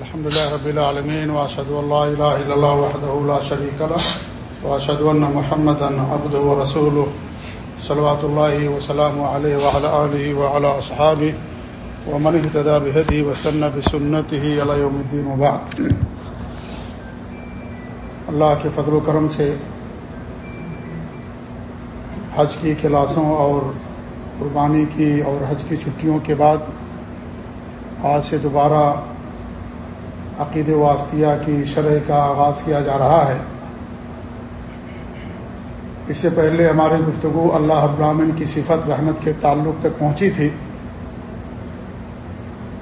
الحمد لله رب العالمين واشهد ان لا اله الا الله وحده لا شريك له واشهد ان محمدا عبده ورسوله، صلوات الله وسلامه عليه وعلى اله وعلى اصحابه ومن اهتدى بهديه واستنى بسنته الى يوم الدين وبعد. اللہ کے فضل و کرم سے حج کی کلاسوں اور قربانی کی اور حج کی چھٹیوں کے بعد آج سے دوبارہ عقید واسطیہ کی شرح کا آغاز کیا جا رہا ہے۔ اس سے پہلے ہماری گفتگو اللہ ابراہین کی صفت رحمت کے تعلق تک پہنچی تھی۔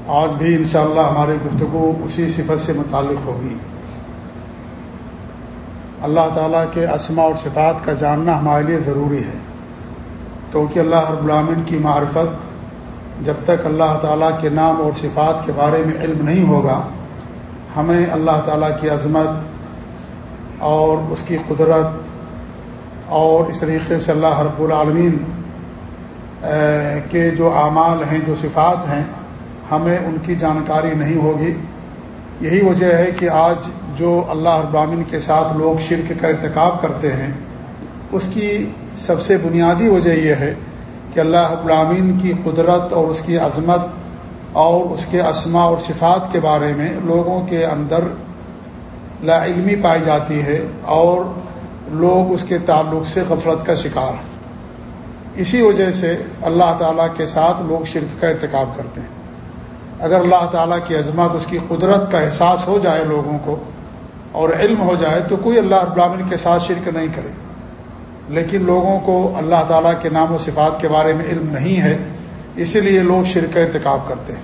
آج بھی انشاءاللہ اللہ ہماری گفتگو اسی صفت سے متعلق ہوگی۔ اللہ تعالیٰ کے اسما اور صفات کا جاننا ہمارے لیے ضروری ہے۔ کیونکہ اللہ رب کی معرفت جب تک اللہ تعالیٰ کے نام اور صفات کے بارے میں علم نہیں ہوگا، ہمیں اللہ تعالیٰ کی عظمت اور اس کی قدرت اور اس طریقے سے اللہ رب العالمین کے جو اعمال ہیں، جو صفات ہیں، ہمیں ان کی جانکاری نہیں ہوگی۔ یہی وجہ ہے کہ آج جو اللہ ابامین کے ساتھ لوگ شرک کا ارتکاب کرتے ہیں، اس کی سب سے بنیادی وجہ یہ ہے کہ اللہ ابراہین کی قدرت اور اس کی عظمت اور اس کے اسما اور صفات کے بارے میں لوگوں کے اندر لا علمی پائی جاتی ہے اور لوگ اس کے تعلق سے غفلت کا شکار ہیں۔ اسی وجہ سے اللہ تعالیٰ کے ساتھ لوگ شرک کا ارتکاب کرتے ہیں۔ اگر اللہ تعالیٰ کی عظمت، اس کی قدرت کا احساس ہو جائے لوگوں کو اور علم ہو جائے تو کوئی اللہ ابراہین کے ساتھ شرک نہیں کرے۔ لیکن لوگوں کو اللہ تعالیٰ کے نام و صفات کے بارے میں علم نہیں ہے اسی لیے لوگ شرک ارتکاب کرتے ہیں۔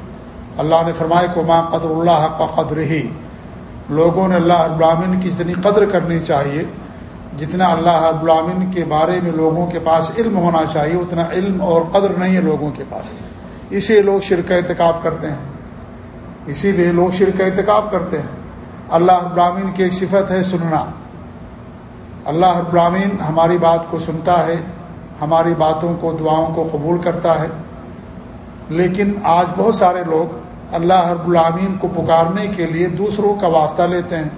اللہ نے فرمائے کو ماں قدر اللہ کا قدر ہی لوگوں نے اللہ ابراہین کی جتنی قدر کرنی چاہیے، جتنا اللہ ابراہین کے بارے میں لوگوں کے پاس علم ہونا چاہیے، اتنا علم اور قدر نہیں ہے لوگوں کے پاس۔ اسی لیے لوگ شرک ارتکاب کرتے ہیں۔ اسی لیے لوگ شرک ارتکاب کرتے ہیں۔ اللہ ابراہین کی ایک صفت ہے سننا۔ اللہ ابراہین ہماری بات کو سنتا ہے، ہماری باتوں کو، دعاؤں کو قبول کرتا ہے۔ لیکن آج بہت سارے لوگ اللہ رب العامین کو پکارنے کے لیے دوسروں کا واسطہ لیتے ہیں۔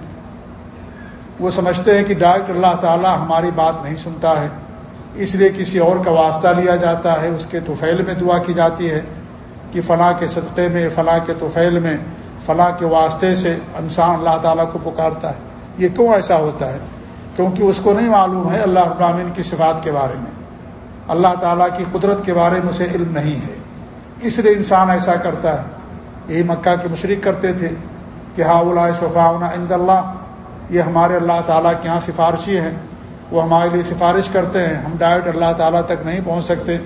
وہ سمجھتے ہیں کہ ڈائریکٹ اللہ تعالیٰ ہماری بات نہیں سنتا ہے۔ اس لیے کسی اور کا واسطہ لیا جاتا ہے، اس کے توفیل میں دعا کی جاتی ہے کہ فلاں کے صدقے میں، فلاں کے توفیل میں، فلاں کے واسطے سے انسان اللہ تعالیٰ کو پکارتا ہے۔ یہ کیوں ایسا ہوتا ہے؟ کیونکہ اس کو نہیں معلوم ہے اللہ ابراہین کی صفات کے بارے میں۔ اللہ تعالیٰ کی قدرت کے بارے میں اسے علم نہیں ہے۔ اس لیے انسان ایسا کرتا ہے۔ یہی مکہ کے مشرق کرتے تھے کہ ہا شفاؤنا عند اللہ، یہ ہمارے اللہ تعالیٰ کے یہاں سفارشی ہیں۔ وہ ہمارے لیے سفارش کرتے ہیں۔ ہم ڈائریکٹ اللہ تعالیٰ تک نہیں پہنچ سکتے۔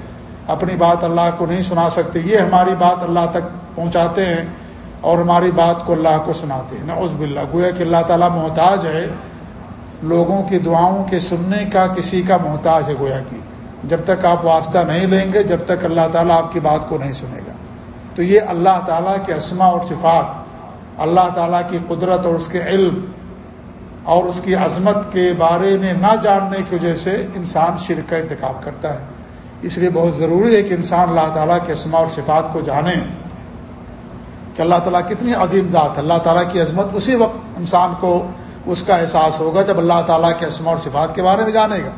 اپنی بات اللہ کو نہیں سنا سکتے۔ یہ ہماری بات اللہ تک پہنچاتے ہیں اور ہماری بات کو اللہ کو سناتے ہیں۔ نعوذ باللہ۔ گویا کہ اللہ تعالیٰ محتاج ہے لوگوں کی دعاؤں کے سننے کا کسی کا محتاج ہے گویا کی جب تک آپ واسطہ نہیں لیں گے، جب تک اللہ تعالیٰ آپ کی بات کو نہیں سنے گا۔ تو یہ اللہ تعالیٰ کے اسما اور صفات، اللہ تعالیٰ کی قدرت اور اس کے علم اور اس کی عظمت کے بارے میں نہ جاننے کی وجہ سے انسان شرک کا انتخاب کرتا ہے۔ اس لیے بہت ضروری ہے کہ انسان اللہ تعالیٰ کے اسما اور صفات کو جانے۔ کہ اللہ تعالیٰ کتنی عظیم ذات اللہ تعالیٰ کی عظمت اسی وقت انسان کو اس کا احساس ہوگا جب اللہ تعالیٰ کے اسما اور صفات کے بارے میں جانے گا۔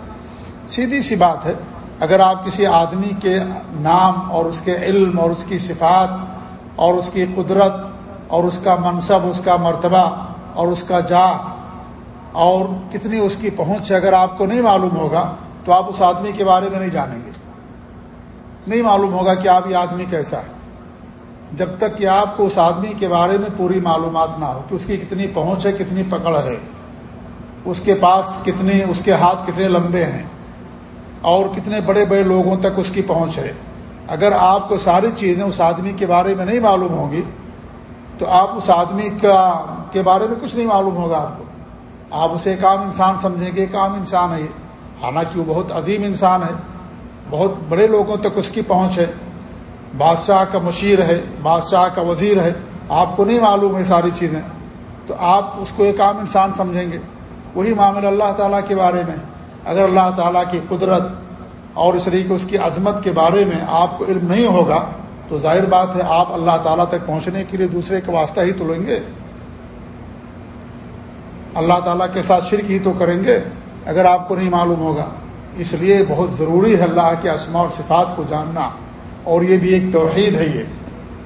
سیدھی سی بات ہے، اگر آپ کسی آدمی کے نام اور اس کے علم اور اس کی صفات اور اس کی قدرت اور اس کا منصب، اس کا مرتبہ اور اس کا جا اور کتنی اس کی پہنچ ہے، اگر آپ کو نہیں معلوم ہوگا تو آپ اس آدمی کے بارے میں نہیں جانیں گے۔ نہیں معلوم ہوگا کہ آپ یہ آدمی کیسا ہے۔ جب تک کہ آپ کو اس آدمی کے بارے میں پوری معلومات نہ ہو کہ اس کی کتنی پہنچ ہے، کتنی پکڑ ہے، اس کے پاس کتنے اس کے ہاتھ کتنے لمبے ہیں اور کتنے بڑے بڑے لوگوں تک اس کی پہنچ ہے۔ اگر آپ کو ساری چیزیں اس آدمی کے بارے میں نہیں معلوم ہوں گی، تو آپ اس آدمی کا، کے بارے میں کچھ نہیں معلوم ہوگا آپ کو۔ آپ اسے ایک عام انسان سمجھیں گے، ایک عام انسان ہے یہ۔ حالانکہ وہ بہت عظیم انسان ہے، بہت بڑے لوگوں تک اس کی پہنچ ہے۔ بادشاہ کا مشیر ہے، بادشاہ کا وزیر ہے، آپ کو نہیں معلوم ہے ساری چیزیں۔ تو آپ اس کو ایک عام انسان سمجھیں گے۔ وہی معاملہ اللہ تعالیٰ کے بارے میں۔ اگر اللہ تعالیٰ کی قدرت اور اس طریقے اس کی عظمت کے بارے میں آپ کو علم نہیں ہوگا، تو ظاہر بات ہے آپ اللہ تعالیٰ تک پہنچنے کے لیے دوسرے کا واسطہ ہی تو لیں گے۔ اللہ تعالیٰ کے ساتھ شرک ہی تو کریں گے، اگر آپ کو نہیں معلوم ہوگا۔ اس لیے بہت ضروری ہے اللہ کے اسماء اور صفات کو جاننا۔ اور یہ بھی ایک توحید ہے یہ۔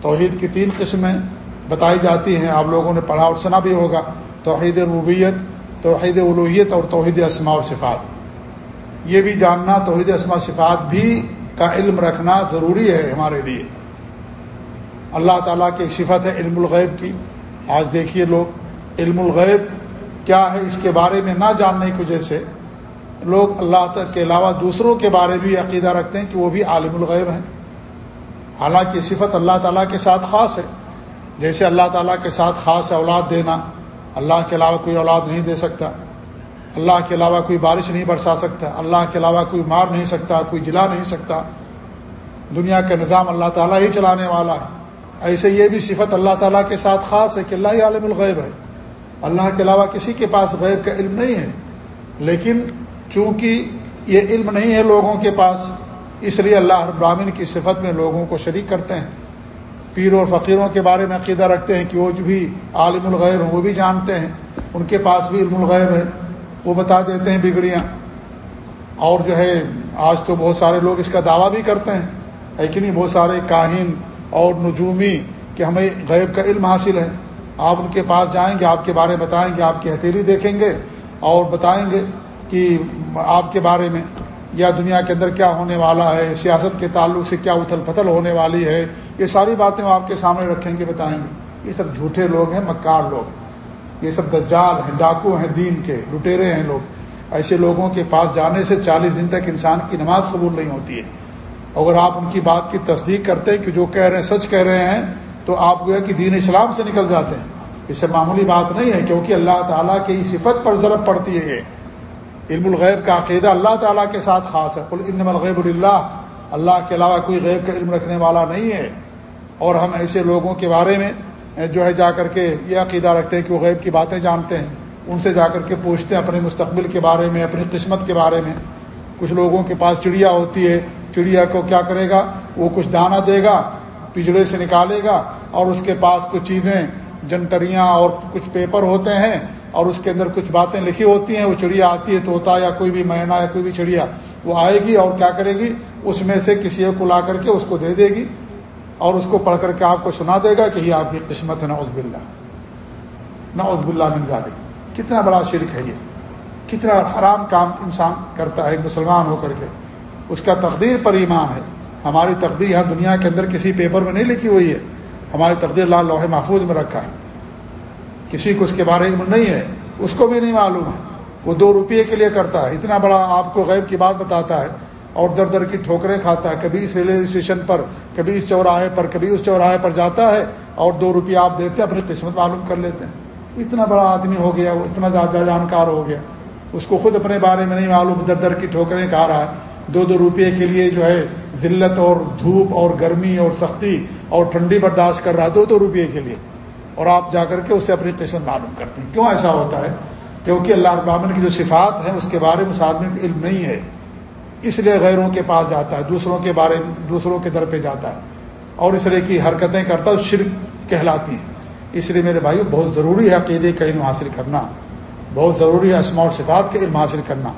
توحید کی تین قسمیں بتائی جاتی ہیں، آپ لوگوں نے پڑھا اور سنا بھی ہوگا۔ توحید ربیت توحید الوحیت اور توحید اسماء اور صفات۔ یہ بھی جاننا، توحید اسماء صفات بھی کا علم رکھنا ضروری ہے ہمارے لیے۔ اللہ تعالیٰ کی ایک صفت ہے علم الغیب کی۔ آج دیکھیے لوگ، علم الغیب کیا ہے اس کے بارے میں نہ جاننے کی وجہ سے۔ لوگ اللہ تک کے علاوہ دوسروں کے بارے بھی عقیدہ رکھتے ہیں کہ وہ بھی عالم الغیب ہیں۔ حالانکہ صفت اللہ تعالیٰ کے ساتھ خاص ہے۔ جیسے اللہ تعالیٰ کے ساتھ خاص اولاد دینا، اللہ کے علاوہ کوئی اولاد نہیں دے سکتا۔ اللہ کے علاوہ کوئی بارش نہیں برسا سکتا۔ اللہ کے علاوہ کوئی مار نہیں سکتا، کوئی جلا نہیں سکتا۔ دنیا کا نظام اللہ تعالیٰ ہی چلانے والا ہے۔ ایسے یہ بھی صفت اللہ تعالیٰ کے ساتھ خاص ہے کہ اللہ ہی عالم الغیب ہے۔ اللہ کے علاوہ کسی کے پاس غیب کا علم نہیں ہے۔ لیکن چونکہ یہ علم نہیں ہے لوگوں کے پاس اس لیے اللہ ابراہین کی صفت میں لوگوں کو شریک کرتے ہیں۔ پیر اور فقیروں کے بارے میں عقیدہ رکھتے ہیں کہ وہ بھی عالم الغیب ہیں وہ بھی جانتے ہیں۔ ان کے پاس بھی علم الغیب ہے۔ وہ بتا دیتے ہیں بگڑیاں۔ اور جو ہے، آج تو بہت سارے لوگ اس کا دعویٰ بھی کرتے ہیں۔ ہے کہ نہیں؟ بہت سارے کاہن اور نجومی کہ ہمیں غیب کا علم حاصل ہے۔ آپ ان کے پاس جائیں گے، آپ کے بارے میں بتائیں گے، آپ کی ہتھیلی دیکھیں گے اور بتائیں گے کہ آپ کے بارے میں۔ یا دنیا کے اندر کیا ہونے والا ہے، سیاست کے تعلق سے کیا اتھل پتھل ہونے والی ہے، یہ ساری باتیں وہ آپ کے سامنے رکھیں گے، بتائیں گے۔ یہ سب جھوٹے لوگ ہیں، مکار لوگ۔ یہ سب دجال ہیں، ڈاکو ہیں، دین کے، لٹیرے ہیں لوگ۔ ایسے لوگوں کے پاس جانے سے چالیس دن تک انسان کی نماز قبول نہیں ہوتی ہے۔ اگر آپ ان کی بات کی تصدیق کرتے ہیں کہ جو کہہ رہے ہیں، سچ کہہ رہے ہیں، تو آپ جو ہے کہ دین اسلام سے نکل جاتے ہیں۔ اس سے معمولی بات نہیں ہے، کیونکہ اللہ تعالیٰ کی صفت پر ضرب پڑتی ہے یہ۔ علم الغیب کا عقیدہ اللہ تعالیٰ کے ساتھ خاص ہے۔ علم الغیب اللہ اللہ کے علاوہ کوئی غیب کا علم رکھنے والا نہیں ہے۔ اور ہم ایسے لوگوں کے بارے میں جو ہے، جا کر کے یہ عقیدہ رکھتے ہیں کہ وہ غیب کی باتیں جانتے ہیں۔ ان سے جا کر کے پوچھتے ہیں اپنے مستقبل کے بارے میں، اپنی قسمت کے بارے میں۔ کچھ لوگوں کے پاس چڑیا ہوتی ہے، چڑیا کو کیا کرے گا؟ وہ کچھ دانہ دے گا پجڑے سے نکالے گا اور اس کے پاس کچھ چیزیں، جنتریاں اور کچھ پیپر ہوتے ہیں۔ اور اس کے اندر کچھ باتیں لکھی ہوتی ہیں، وہ چڑیا آتی ہے طوطا یا کوئی بھی مینا یا کوئی بھی چڑیا، وہ آئے گی اور کیا کرے گی؟ اس میں سے کسی کو لا کر کے اس کو دے دے گی اور اس کو پڑھ کر کے آپ کو سنا دے گا کہ یہ آپ کی قسمت ہے نوز بلّہ نوز بلّہ مل جا گی کتنا بڑا شرک ہے یہ۔ کتنا حرام کام انسان کرتا ہے مسلمان ہو کر کے۔ اس کا تقدیر پر ایمان ہے۔ ہماری تقدیر یہاں دنیا کے اندر کسی پیپر میں نہیں لکھی ہوئی ہے۔ ہماری تقدیر لال لوہے محفوظ میں رکھا ہے۔ کسی کو اس کے بارے میں نہیں ہے، اس کو بھی نہیں معلوم ہے۔ وہ دو روپئے کے لیے کرتا ہے، اتنا بڑا آپ کو غیب کی بات بتاتا ہے اور در در کی ٹھوکریں کھاتا ہے۔ کبھی اس ریلوے اسٹیشن پر، کبھی اس چوراہے پر، کبھی اس چوراہے پر جاتا ہے اور دو روپیہ آپ دیتے ہیں، اپنی قسمت معلوم کر لیتے ہیں۔ اتنا بڑا آدمی ہو گیا، وہ اتنا زیادہ جانکار ہو گیا۔ اس کو خود اپنے بارے میں نہیں معلوم، در در کی ٹھوکریں کھا رہا ہے۔ دو دو روپئے کے لیے جو ہے، ذلت اور دھوپ اور گرمی اور سختی اور ٹھنڈی برداشت کر رہا ہے۔ دو دو روپئے کے لیے۔ اور آپ جا کر کے اس سے اپنی قسمت معلوم کرتے ہیں۔ کیوں ایسا ہوتا ہے؟ کیونکہ اللہ ابراہن کی جو صفات ہیں، اس کے بارے میں اس آدمی کو علم نہیں ہے۔ اس لیے غیروں کے پاس جاتا ہے، دوسروں کے بارے میں دوسروں کے در پہ جاتا ہے۔ اور اس طرح کی حرکتیں کرتا ہے شرک کہلاتی ہیں۔ اس لیے میرے بھائی بہت ضروری ہے عقیدے کا علم حاصل کرنا۔ بہت ضروری ہے اسماع و صفات کا علم حاصل کرنا۔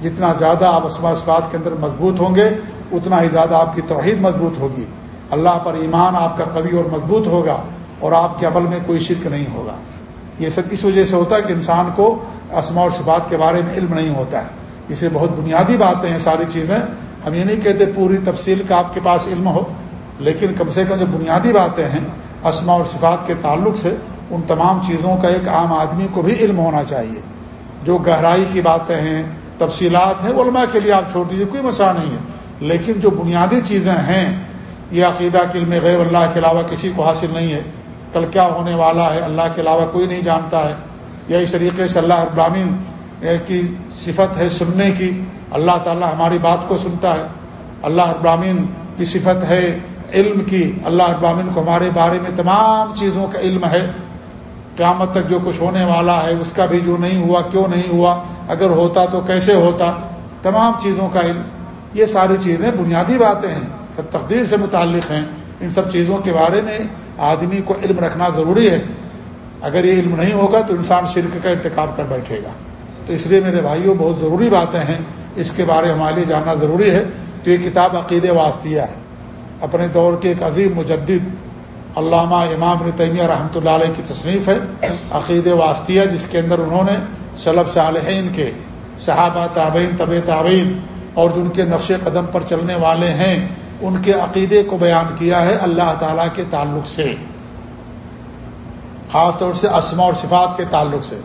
جتنا زیادہ آپ اسماع و صفات کے اندر مضبوط ہوں گے، اتنا ہی زیادہ آپ کی توحید مضبوط ہوگی۔ اللہ پر ایمان آپ کا قوی اور مضبوط ہوگا۔ اور آپ کے عمل میں کوئی شرک نہیں ہوگا۔ یہ سب اس وجہ سے ہوتا ہے کہ انسان کو اسماع اور صفات کے بارے میں علم نہیں ہوتا ہے۔ اسے بہت بنیادی باتیں ہیں، ساری چیزیں۔ ہم یہ نہیں کہتے پوری تفصیل کا آپ کے پاس علم ہو، لیکن کم سے کم جو بنیادی باتیں ہیں اسماع اور صفات کے تعلق سے، ان تمام چیزوں کا ایک عام آدمی کو بھی علم ہونا چاہیے۔ جو گہرائی کی باتیں ہیں، تفصیلات ہیں علماء کے لیے آپ چھوڑ دیجیے کوئی مسئلہ نہیں ہے۔ لیکن جو بنیادی چیزیں ہیں، یہ عقیدہ کے علم غیر اللہ کے علاوہ کسی کو حاصل نہیں ہے کل کیا ہونے والا ہے، اللہ کے علاوہ کوئی نہیں جانتا ہے۔ یا اس طریقے سے اللہ ابراہین کی صفت ہے سننے کی۔ اللہ تعالیٰ ہماری بات کو سنتا ہے۔ اللہ ابراہین کی صفت ہے علم کی۔ اللہ ابراہین کو ہمارے بارے میں تمام چیزوں کا علم ہے۔ قیامت تک جو کچھ ہونے والا ہے، اس کا بھی جو نہیں ہوا، کیوں نہیں ہوا، اگر ہوتا تو کیسے ہوتا؟ تمام چیزوں کا علم۔ یہ ساری چیزیں بنیادی باتیں ہیں، سب تقدیر سے متعلق ہیں۔ ان سب چیزوں کے بارے میں آدمی کو علم رکھنا ضروری ہے۔ اگر یہ علم نہیں ہوگا تو انسان شرک کا ارتکاب کر بیٹھے گا۔ تو اس لیے میرے بھائیوں بہت ضروری باتیں ہیں۔ اس کے بارے میں ہمارے لیے جاننا ضروری ہے۔ تو یہ کتاب عقید واسطیہ ہے۔ اپنے دور کے ایک عظیم مجدد علامہ امام تیمیہ رحمۃ اللہ علیہ کی تصنیف ہے۔ عقید واسطیہ، جس کے اندر انہوں نے صلب صالحین کے صحابہ، تابعین طب تعبین اور جو ان کے نقش قدم پر چلنے والے ہیں ان کے عقیدے کو بیان کیا ہے اللہ تعالیٰ کے تعلق سے۔ خاص طور سے اسما اور صفات کے تعلق سے۔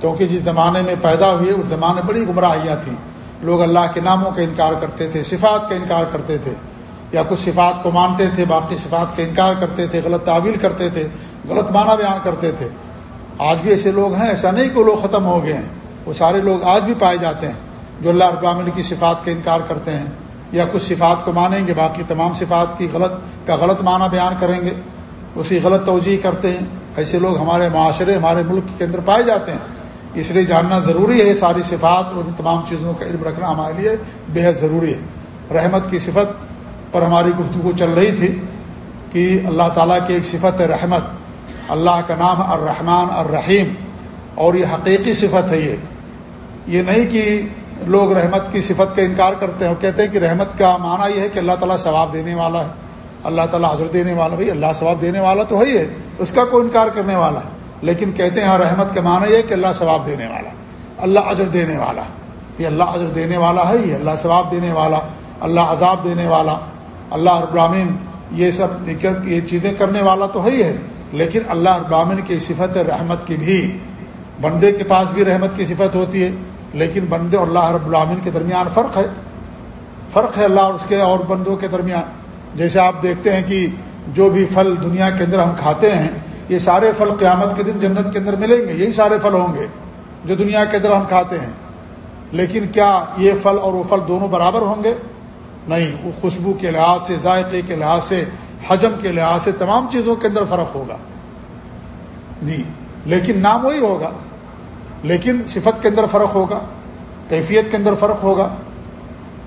کیونکہ جس زمانے میں پیدا ہوئے، اس زمانے میں بڑی گمراہیاں تھیں۔ لوگ اللہ کے ناموں کا انکار کرتے تھے، صفات کا انکار کرتے تھے۔ یا کچھ صفات کو مانتے تھے، باقی صفات کا انکار کرتے تھے، غلط تعویل کرتے تھے، غلط معنی بیان کرتے تھے۔ آج بھی ایسے لوگ ہیں، ایسا نہیں کہ وہ لوگ ختم ہو گئے ہیں۔ وہ سارے لوگ آج بھی پائے جاتے ہیں جو اللہ ابراہین کی صفات کا انکار کرتے ہیں۔ یا کچھ صفات کو مانیں گے، باقی تمام صفات کی غلط کا غلط معنی بیان کریں گے۔ اسی غلط توجہ کرتے ہیں۔ ایسے لوگ ہمارے معاشرے، ہمارے ملک کے اندر پائے جاتے ہیں۔ اس لیے جاننا ضروری ہے ساری صفات اور ان تمام چیزوں کا علم رکھنا ہمارے لیے بےحد ضروری ہے۔ رحمت کی صفت پر ہماری گفتگو چل رہی تھی کہ اللہ تعالیٰ کی ایک صفت ہے رحمت۔ اللہ کا نام الرحمن الرحیم اور یہ حقیقی صفت ہے یہ۔ یہ نہیں کہ لوگ رحمت کی صفت کا انکار کرتے ہیں اور کہتے ہیں کہ رحمت کا معنی یہ ہے کہ اللہ تعالیٰ ثواب دینے والا ہے۔ اللہ تعالیٰ حضرت دینے والا بھائی، اللہ ثواب دینے والا تو ہے ہی ہے، اس کا کوئی انکار کرنے والا ہے۔ لیکن کہتے ہیں ہاں رحمت کا معنی یہ کہ اللہ ثواب دینے والا اللہ اجر دینے والا یہ اللہ اجر دینے والا ہے، یہ اللہ ثواب دینے والا اللہ عذاب دینے والا اللہ ابراہین یہ سب یہ چیزیں کرنے والا تو ہے ہی ہے۔ لیکن اللہ ابراہین کی صفت رحمت کی بھی، بندے کے پاس بھی رحمت کی صفت ہوتی ہے۔ لیکن بندے اور اللہ رب العامن کے درمیان فرق ہے۔ فرق ہے اللہ اور اس کے اور بندوں کے درمیان۔ جیسے آپ دیکھتے ہیں کہ جو بھی پھل دنیا کے اندر ہم کھاتے ہیں، یہ سارے پھل قیامت کے دن جنت کے اندر ملیں گے، یہی سارے پھل ہوں گے جو دنیا کے اندر ہم کھاتے ہیں۔ لیکن کیا یہ پھل اور وہ پھل دونوں برابر ہوں گے؟ نہیں، وہ خوشبو کے لحاظ سے، ذائقے کے لحاظ سے، حجم کے لحاظ سے تمام چیزوں کے اندر فرق ہوگا۔ جی لیکن نام وہی ہوگا۔ لیکن صفت کے اندر فرق ہوگا، کیفیت کے اندر فرق ہوگا۔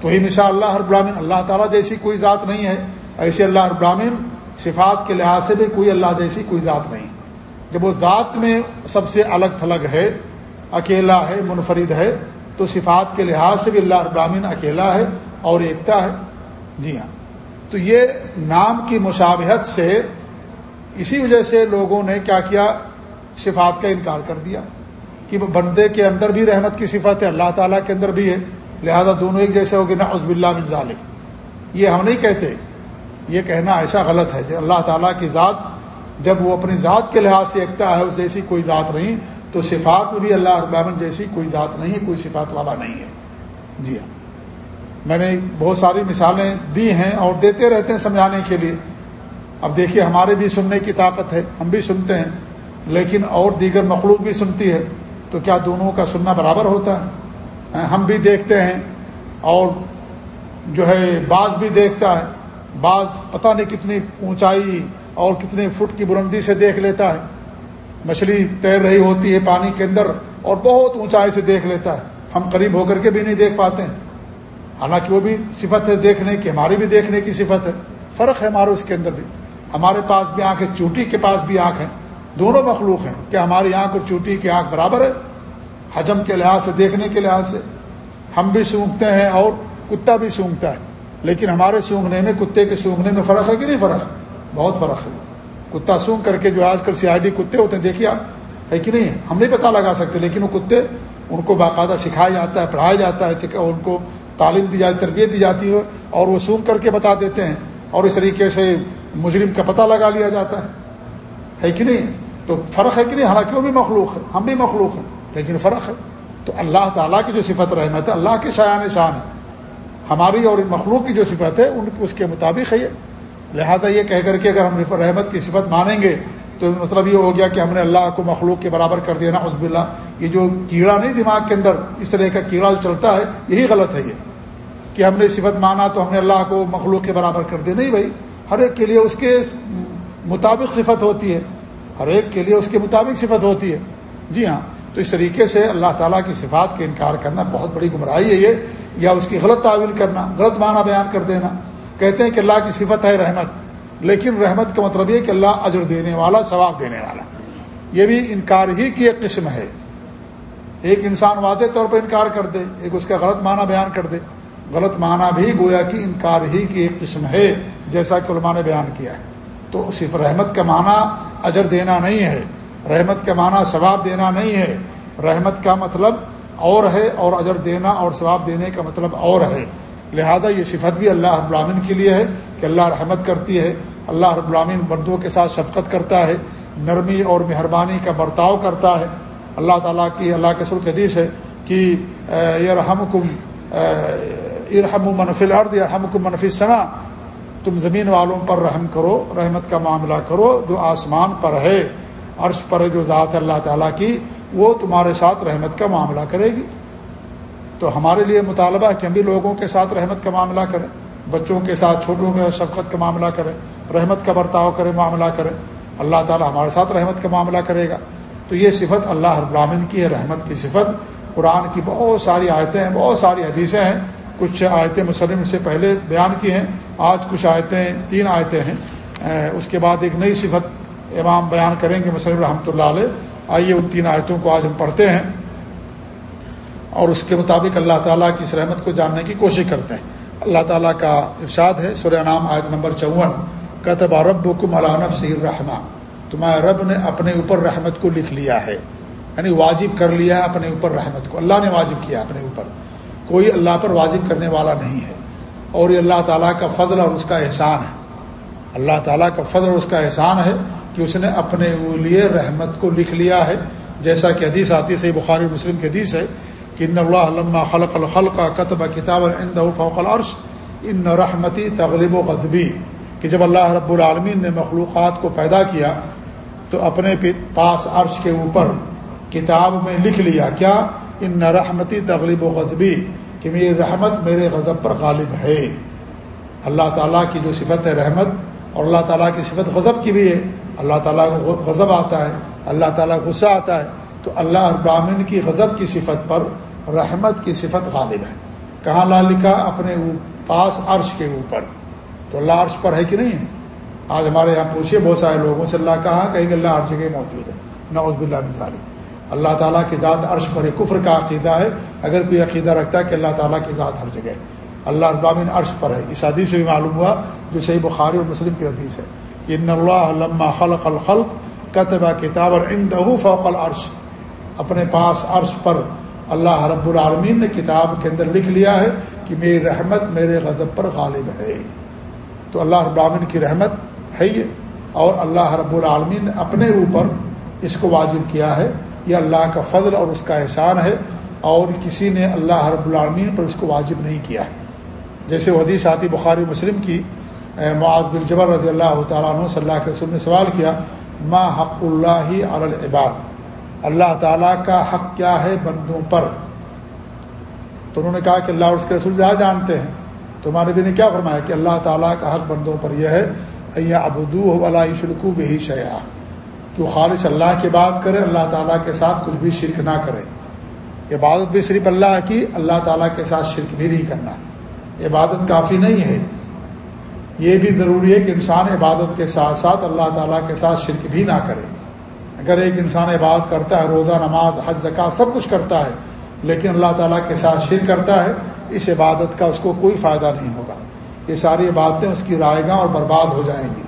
تو ہی مثال اللہ ہر براہین اللہ تعالیٰ جیسی کوئی ذات نہیں ہے، ایسے اللہ ہر صفات کے لحاظ سے بھی کوئی اللہ جیسی کوئی ذات نہیں۔ جب وہ ذات میں سب سے الگ تھلگ ہے، اکیلا ہے، منفرد ہے، تو صفات کے لحاظ سے بھی اللہ ابراہین اکیلا ہے اور ایکتا ہے۔ جی ہاں۔ تو یہ نام کی مشابہت سے اسی وجہ سے لوگوں نے کیا کیا؟ صفات کا انکار کر دیا۔ کہ بندے کے اندر بھی رحمت کی صفت ہے، اللہ تعالیٰ کے اندر بھی ہے۔ لہذا دونوں ایک جیسے ہوگے نا عزب اللہ بن ظالم یہ ہم نہیں کہتے، یہ کہنا ایسا غلط ہے اللہ تعالیٰ کی ذات جب وہ اپنی ذات کے لحاظ سے ایکتا ہے، اس جیسی کوئی ذات نہیں، تو صفات میں بھی اللہ ابامن جیسی کوئی ذات نہیں ہے، کوئی صفات والا نہیں ہے۔ جی ہاں۔ میں نے بہت ساری مثالیں دی ہیں اور دیتے رہتے ہیں سمجھانے کے لیے۔ اب دیکھیے، ہمارے بھی سننے کی طاقت ہے، ہم بھی سنتے ہیں، لیکن اور دیگر مخلوق بھی سنتی ہے۔ تو کیا دونوں کا سننا برابر ہوتا ہے؟ ہم بھی دیکھتے ہیں اور جو ہے بعض بھی دیکھتا ہے، بعض پتہ نہیں کتنی اونچائی اور کتنے فٹ کی بلندی سے دیکھ لیتا ہے۔ مچھلی تیر رہی ہوتی ہے پانی کے اندر اور بہت اونچائی سے دیکھ لیتا ہے۔ ہم قریب ہو کر کے بھی نہیں دیکھ پاتے ہیں۔ حالانکہ وہ بھی صفت ہے دیکھنے کی، ہماری بھی دیکھنے کی صفت ہے۔ فرق ہے ہمارے اس کے اندر بھی۔ ہمارے پاس بھی آنکھ ہے، چوٹی کے پاس بھی آنکھ ہے۔ دونوں مخلوق ہیں کیا ہماری آنکھ اور چوٹی کی آنکھ برابر ہے، حجم کے لحاظ سے، دیکھنے کے لحاظ سے۔ ہم بھی سونگتے ہیں اور کتا بھی سونگتا ہے، لیکن ہمارے سونگنے میں، کتے کے سونگنے میں فرق ہے کہ نہیں فرق؟ بہت فرق ہے۔ کتا سونگ کر کے جو آج کل سی آئی ڈی کتے ہوتے ہیں، دیکھیے آپ، ہے کہ نہیں؟ ہے ہم نہیں پتہ لگا سکتے، لیکن وہ کتے، ان کو باقاعدہ سکھایا جاتا ہے، پڑھایا جاتا ہے ان کو تعلیم دی جاتی، تربیت دی جاتی ہے، اور وہ سونگ کر کے بتا دیتے ہیں۔ اور اس طریقے سے مجرم کا پتہ لگا لیا جاتا ہے۔ ہے کہ نہیں؟ تو فرق ہے کہ نہیں؟ حالانکہ وہ بھی مخلوق ہے، ہم بھی مخلوق ہیں، لیکن فرق ہے۔ تو اللہ تعالیٰ کی جو صفت رحمت ہے، اللہ کے شایان شان ہے۔ ہماری اور مخلوق کی جو صفت ہے، ان اس کے مطابق ہے یہ۔ لہٰذا یہ کہہ کر کے اگر ہم رحمت کی صفت مانیں گے، تو مطلب یہ ہو گیا کہ ہم نے اللہ کو مخلوق کے برابر کر دیا نا عزب اللہ یہ جو کیڑا نہیں دماغ کے اندر، اس طرح کا کیڑا جو چلتا ہے، یہی غلط ہے یہ۔ کہ ہم نے صفت مانا تو ہم نے اللہ کو مخلوق کے برابر کر دیا۔ نہیں بھائی، ہر ایک کے لیے اس کے مطابق صفت ہوتی ہے۔ ہر ایک کے لیے اس کے مطابق صفت ہوتی ہے۔ جی ہاں تو اس طریقے سے اللہ تعالیٰ کی صفات کے انکار کرنا بہت بڑی گمراہی ہے یہ، یا اس کی غلط تعویل کرنا، غلط معنی بیان کر دینا۔ کہتے ہیں کہ اللہ کی صفت ہے رحمت، لیکن رحمت کا مطلب یہ کہ اللہ اجر دینے والا، ثواب دینے والا۔ یہ بھی انکار ہی کی ایک قسم ہے۔ ایک انسان واضح طور پر انکار کر دے، ایک اس کا غلط معنی بیان کر دے۔ غلط معنی بھی گویا کہ انکار ہی کی ایک قسم ہے، جیسا کہ علماء نے بیان کیا ہے۔ تو صرف رحمت کا معنی اجر دینا نہیں ہے، رحمت کا معنی ثواب دینا نہیں ہے۔ رحمت کا مطلب اور ہے اور اجر دینا اور ثواب دینے کا مطلب اور ہے۔ لہذا یہ صفت بھی اللہ رب العامن کے لیے ہے کہ اللہ رحمت کرتی ہے، اللہ رب العامن بردوں کے ساتھ شفقت کرتا ہے، نرمی اور مہربانی کا برتاؤ کرتا ہے۔ اللہ تعالیٰ کی، اللہ کے سر حدیث ہے کہ یرحم کم ارحم منفی الارض ارحم کم منفی سنا تم زمین والوں پر رحم کرو، رحمت کا معاملہ کرو، جو آسمان پر ہے، عرش پر ہے، جو ذات اللہ تعالیٰ کی، وہ تمہارے ساتھ رحمت کا معاملہ کرے گی۔ تو ہمارے لیے مطالبہ کہ ہم بھی لوگوں کے ساتھ رحمت کا معاملہ کریں، بچوں کے ساتھ، چھوٹوں میں شفقت کا معاملہ کریں، رحمت کا برتاؤ کریں معاملہ کریں۔ اللہ تعالیٰ ہمارے ساتھ رحمت کا معاملہ کرے گا۔ تو یہ صفت اللہ ابراہین کی ہے، رحمت کی صفت۔ قرآن کی بہت ساری آیتیں ہیں، بہت ساری حدیثیں ہیں۔ کچھ آیتیں مسلم سے پہلے بیان کی ہیں، آج کچھ آیتیں، تین آیتیں ہیں۔ اس کے بعد ایک نئی صفت امام بیان کریں گے مسلم رحمۃ اللہ علیہ۔ آئیے ان تین آیتوں کو آج ہم پڑھتے ہیں۔ اور اس کے مطابق اللہ تعالیٰ کی اس رحمت کو جاننے کی کوشش کرتے ہیں۔ اللہ تعالیٰ کا ارشاد ہے، سورہ نام آیت نمبر چون۔ کتب رب حکم علانب سیر رحمٰ تمہارے رب نے اپنے اوپر رحمت کو لکھ لیا ہے یعنی واجب کر لیا ہے اپنے اوپر رحمت کو۔ اللہ نے واجب کیا اپنے اوپر۔ کوئی اللہ پر واجب کرنے والا نہیں ہے اور یہ اللہ تعالیٰ کا فضل اور اس کا احسان ہے۔ اللہ تعالیٰ کا فضل اور اس کا احسان ہے کہ اس نے اپنے لیے رحمت کو لکھ لیا ہے۔ جیسا کہ حدیث آتی ہے بخاری مسلم کی حدیث ہے کہ ان اللہ علامہ خلق الخلق کتب کتاب فوق العرش، ان رحمتی تغلب و غذبی کہ جب اللہ رب العالمین نے مخلوقات کو پیدا کیا، تو اپنے پاس عرش کے اوپر کتاب میں لکھ لیا، کیا؟ ان رحمتی تغلب و غذبی کہ میری رحمت میرے غضب پر غالب ہے۔ اللہ تعالیٰ کی جو صفت ہے رحمت اور اللہ تعالیٰ کی صفت غضب کی بھی ہے۔ اللہ تعالیٰ کو غضب آتا ہے، اللہ تعالیٰ غصہ آتا ہے۔ تو اللہ ابراہین کی غضب کی صفت پر رحمت کی صفت غالب ہے۔ کہاں اللہ لکھا؟ اپنے پاس عرش کے اوپر۔ تو اللہ عرش پر ہے کہ نہیں؟ ہے آج ہمارے یہاں پوچھیے بہت سارے لوگوں سے اللہ کہا کہیں کہ اللہ ہر جگہ موجود ہے۔ نوز بلّہ مثالی اللہ تعالیٰ کی ذات عرش پر کفر کا عقیدہ ہے۔ اگر کوئی عقیدہ رکھتا ہے کہ اللہ تعالیٰ کی ذات ہر جگہ اللہ ابامن عرش پر ہے۔ اس حدیث سے بھی معلوم ہوا جو صحیح بخاری اور مسلم کی حدیث ہے۔ ان اللہ خلق الخلق کتبہ کتاب اور ان فوق العرش۔ اپنے پاس عرش پر اللہ رب العالمین نے کتاب کے اندر لکھ لیا ہے کہ میری رحمت میرے غضب پر غالب ہے۔ تو اللہ رب العالمین کی رحمت ہے یہ۔ اور اللہ رب العالمین نے اپنے اوپر اس کو واجب کیا ہے۔ یہ اللہ کا فضل اور اس کا احسان ہے اور کسی نے اللہ رب العالمین پر اس کو واجب نہیں کیا ہے۔ جیسے وہ حدیث آتی بخاری مسلم کی معاذ بن جبر رضی اللہ تعالیٰ عنہ صلی اللہ کے رسول نے سوال کیا، ما حق اللہ العباد؟ اللہ تعالیٰ کا حق کیا ہے بندوں پر؟ تو انہوں نے کہا کہ اللہ اور اس کے رسول زیادہ جانتے ہیں۔ تو ہمارے بھی نے کیا فرمایا کہ اللہ تعالیٰ کا حق بندوں پر یہ ہے ابدو ولا شرکو بہی شیا کہ خالص اللہ کی بات کرے، اللہ تعالیٰ کے ساتھ کچھ بھی شرک نہ کرے۔ عبادت بھی صرف اللہ کی، اللہ تعالیٰ کے ساتھ شرک بھی نہیں کرنا۔ عبادت کافی نہیں ہے۔ یہ بھی ضروری ہے کہ انسان عبادت کے ساتھ ساتھ اللہ تعالیٰ کے ساتھ شرک بھی نہ کرے۔ اگر ایک انسان عبادت کرتا ہے، روزہ، نماز، حج زکات سب کچھ کرتا ہے، لیکن اللہ تعالیٰ کے ساتھ شرک کرتا ہے، اس عبادت کا اس کو کوئی فائدہ نہیں ہوگا۔ یہ ساری عبادتیں اس کی رائے گاں اور برباد ہو جائیں گی۔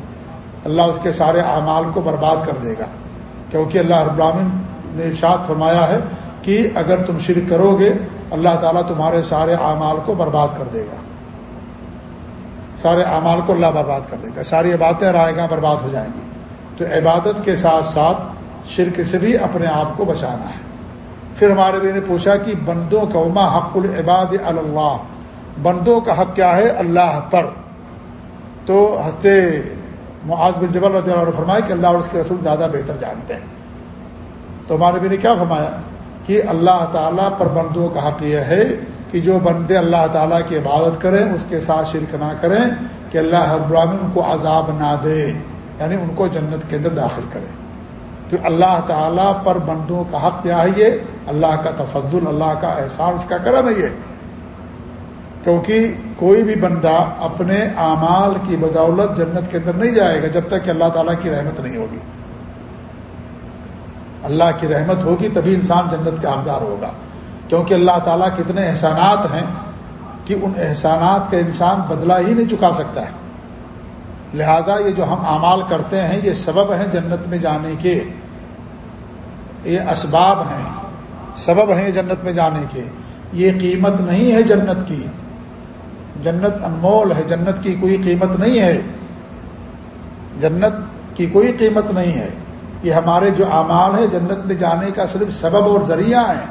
اللہ اس کے سارے اعمال کو برباد کر دے گا۔ کیونکہ اللہ ابراہین نے ارشاد فرمایا ہے کہ اگر تم شرک کرو گے، اللہ تعالیٰ تمہارے سارے اعمال کو برباد کر دے گا۔ سارے اعمال کو اللہ برباد کر دے گا۔ ساری عبادتیں رائے گاں برباد ہو جائیں گی۔ تو عبادت کے ساتھ ساتھ شرک سے بھی اپنے آپ کو بچانا ہے۔ پھر ہمارے بھی نے پوچھا کہ بندوں کا عما حق العباد اللہ؟ بندوں کا حق کیا ہے؟ اللہ پر۔ تو ہنستے معاذ بن جبل رضی اللہ عنہ فرمایا کہ اللہ اور اس کے رسول زیادہ بہتر جانتے ہیں۔ تو ہمارے بھی نے کیا فرمایا؟ کہ اللہ تعالیٰ پر بندوں کا حق یہ ہے کہ جو بندے اللہ تعالیٰ کی عبادت کریں، اس کے ساتھ شرک نہ کریں، کہ اللہ ابراہین ان کو عذاب نہ دے یعنی ان کو جنت کے اندر داخل کرے۔ تو اللہ تعالیٰ پر بندوں کا حق کیا ہے یہ؟ اللہ کا تفضل، اللہ کا احسان، اس کا کرم ہے یہ۔ کیونکہ کوئی بھی بندہ اپنے اعمال کی بدولت جنت کے اندر نہیں جائے گا جب تک کہ اللہ تعالیٰ کی رحمت نہیں ہوگی۔ اللہ کی رحمت ہوگی تبھی انسان جنت کا حقدار ہوگا۔ کیونکہ اللہ تعالیٰ کتنے احسانات ہیں کہ ان احسانات کا انسان بدلہ ہی نہیں چکا سکتا ہے۔ لہذا یہ جو ہم اعمال کرتے ہیں، یہ سبب ہیں جنت میں جانے کے۔ یہ اسباب ہیں، سبب ہیں جنت میں جانے کے۔ یہ قیمت نہیں ہے جنت کی۔ جنت انمول ہے، جنت کی کوئی قیمت نہیں ہے۔ جنت کی کوئی قیمت نہیں ہے۔ یہ ہمارے جو اعمال ہیں، جنت میں جانے کا صرف سبب اور ذریعہ ہے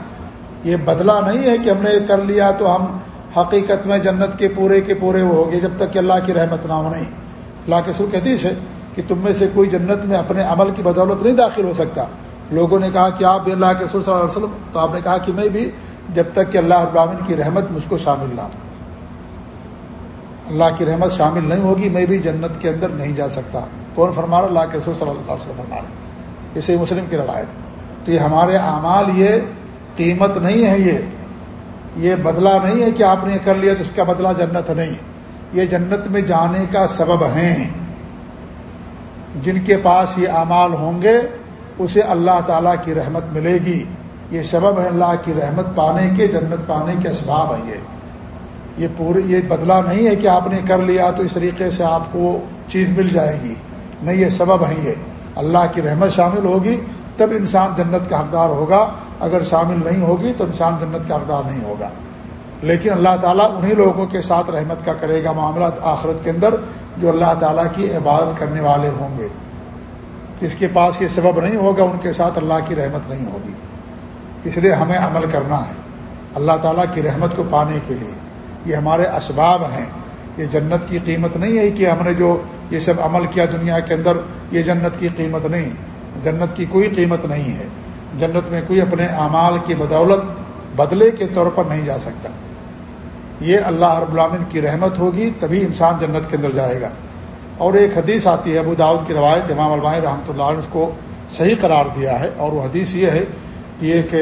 یہ بدلہ نہیں ہے کہ ہم نے کر لیا تو ہم حقیقت میں جنت کے پورے کے پورے وہ ہو گئے جب تک کہ اللہ کی رحمت نہ ہو، نہیں۔ اللہ کے سر حدیث ہے کہ تم میں سے کوئی جنت میں اپنے عمل کی بدولت نہیں داخل ہو سکتا۔ لوگوں نے کہا کہ آپ بھی اللہ کے سر صلی اللہ علیہ وسلم، تو آپ نے کہا کہ میں بھی جب تک کہ اللہ ابراہین کی رحمت مجھ کو شامل نہ اللہ کی رحمت شامل نہیں ہوگی، میں بھی جنت کے اندر نہیں جا سکتا۔ کون فرما رہا اللہ کے رسول صلی اللہ علیہ وسلم فرما رہے اسے مسلم کی روایت تو یہ ہمارے اعمال یہ قیمت نہیں ہے، یہ یہ بدلہ نہیں ہے کہ آپ نے کر لیا تو اس کا بدلہ جنت نہیں یہ جنت میں جانے کا سبب ہیں۔ جن کے پاس یہ اعمال ہوں گے، اسے اللہ تعالیٰ کی رحمت ملے گی۔ یہ سبب ہے اللہ کی رحمت پانے کے، جنت پانے کے اسباب ہیں یہ۔ یہ پورے یہ بدلہ نہیں ہے کہ آپ نے کر لیا تو اس طریقے سے آپ کو چیز مل جائے گی۔ نہیں یہ سبب ہے یہ۔ اللہ کی رحمت شامل ہوگی تب انسان جنت کا حقدار ہوگا۔ اگر شامل نہیں ہوگی تو انسان جنت کا حقدار نہیں ہوگا۔ لیکن اللہ تعالیٰ انہی لوگوں کے ساتھ رحمت کا کرے گا معاملات آخرت کے اندر جو اللہ تعالیٰ کی عبادت کرنے والے ہوں گے۔ جس کے پاس یہ سبب نہیں ہوگا ان کے ساتھ اللہ کی رحمت نہیں ہوگی۔ اس لیے ہمیں عمل کرنا ہے۔ اللہ تعالیٰ کی رحمت کو پانے کے لیے۔ یہ ہمارے اسباب ہیں۔ یہ جنت کی قیمت نہیں ہے کہ ہم نے جو یہ سب عمل کیا دنیا کے اندر، یہ جنت کی قیمت نہیں۔ جنت کی کوئی قیمت نہیں ہے۔ جنت میں کوئی اپنے اعمال کی بدولت بدلے کے طور پر نہیں جا سکتا۔ یہ اللہ رب العالمین کی رحمت ہوگی، تبھی انسان جنت کے اندر جائے گا۔ اور ایک حدیث آتی ہے، ابو داود کی روایت، امام البائی رحمۃ اللہ علیہ اس کو صحیح قرار دیا ہے۔ اور وہ حدیث یہ ہے کہ ایک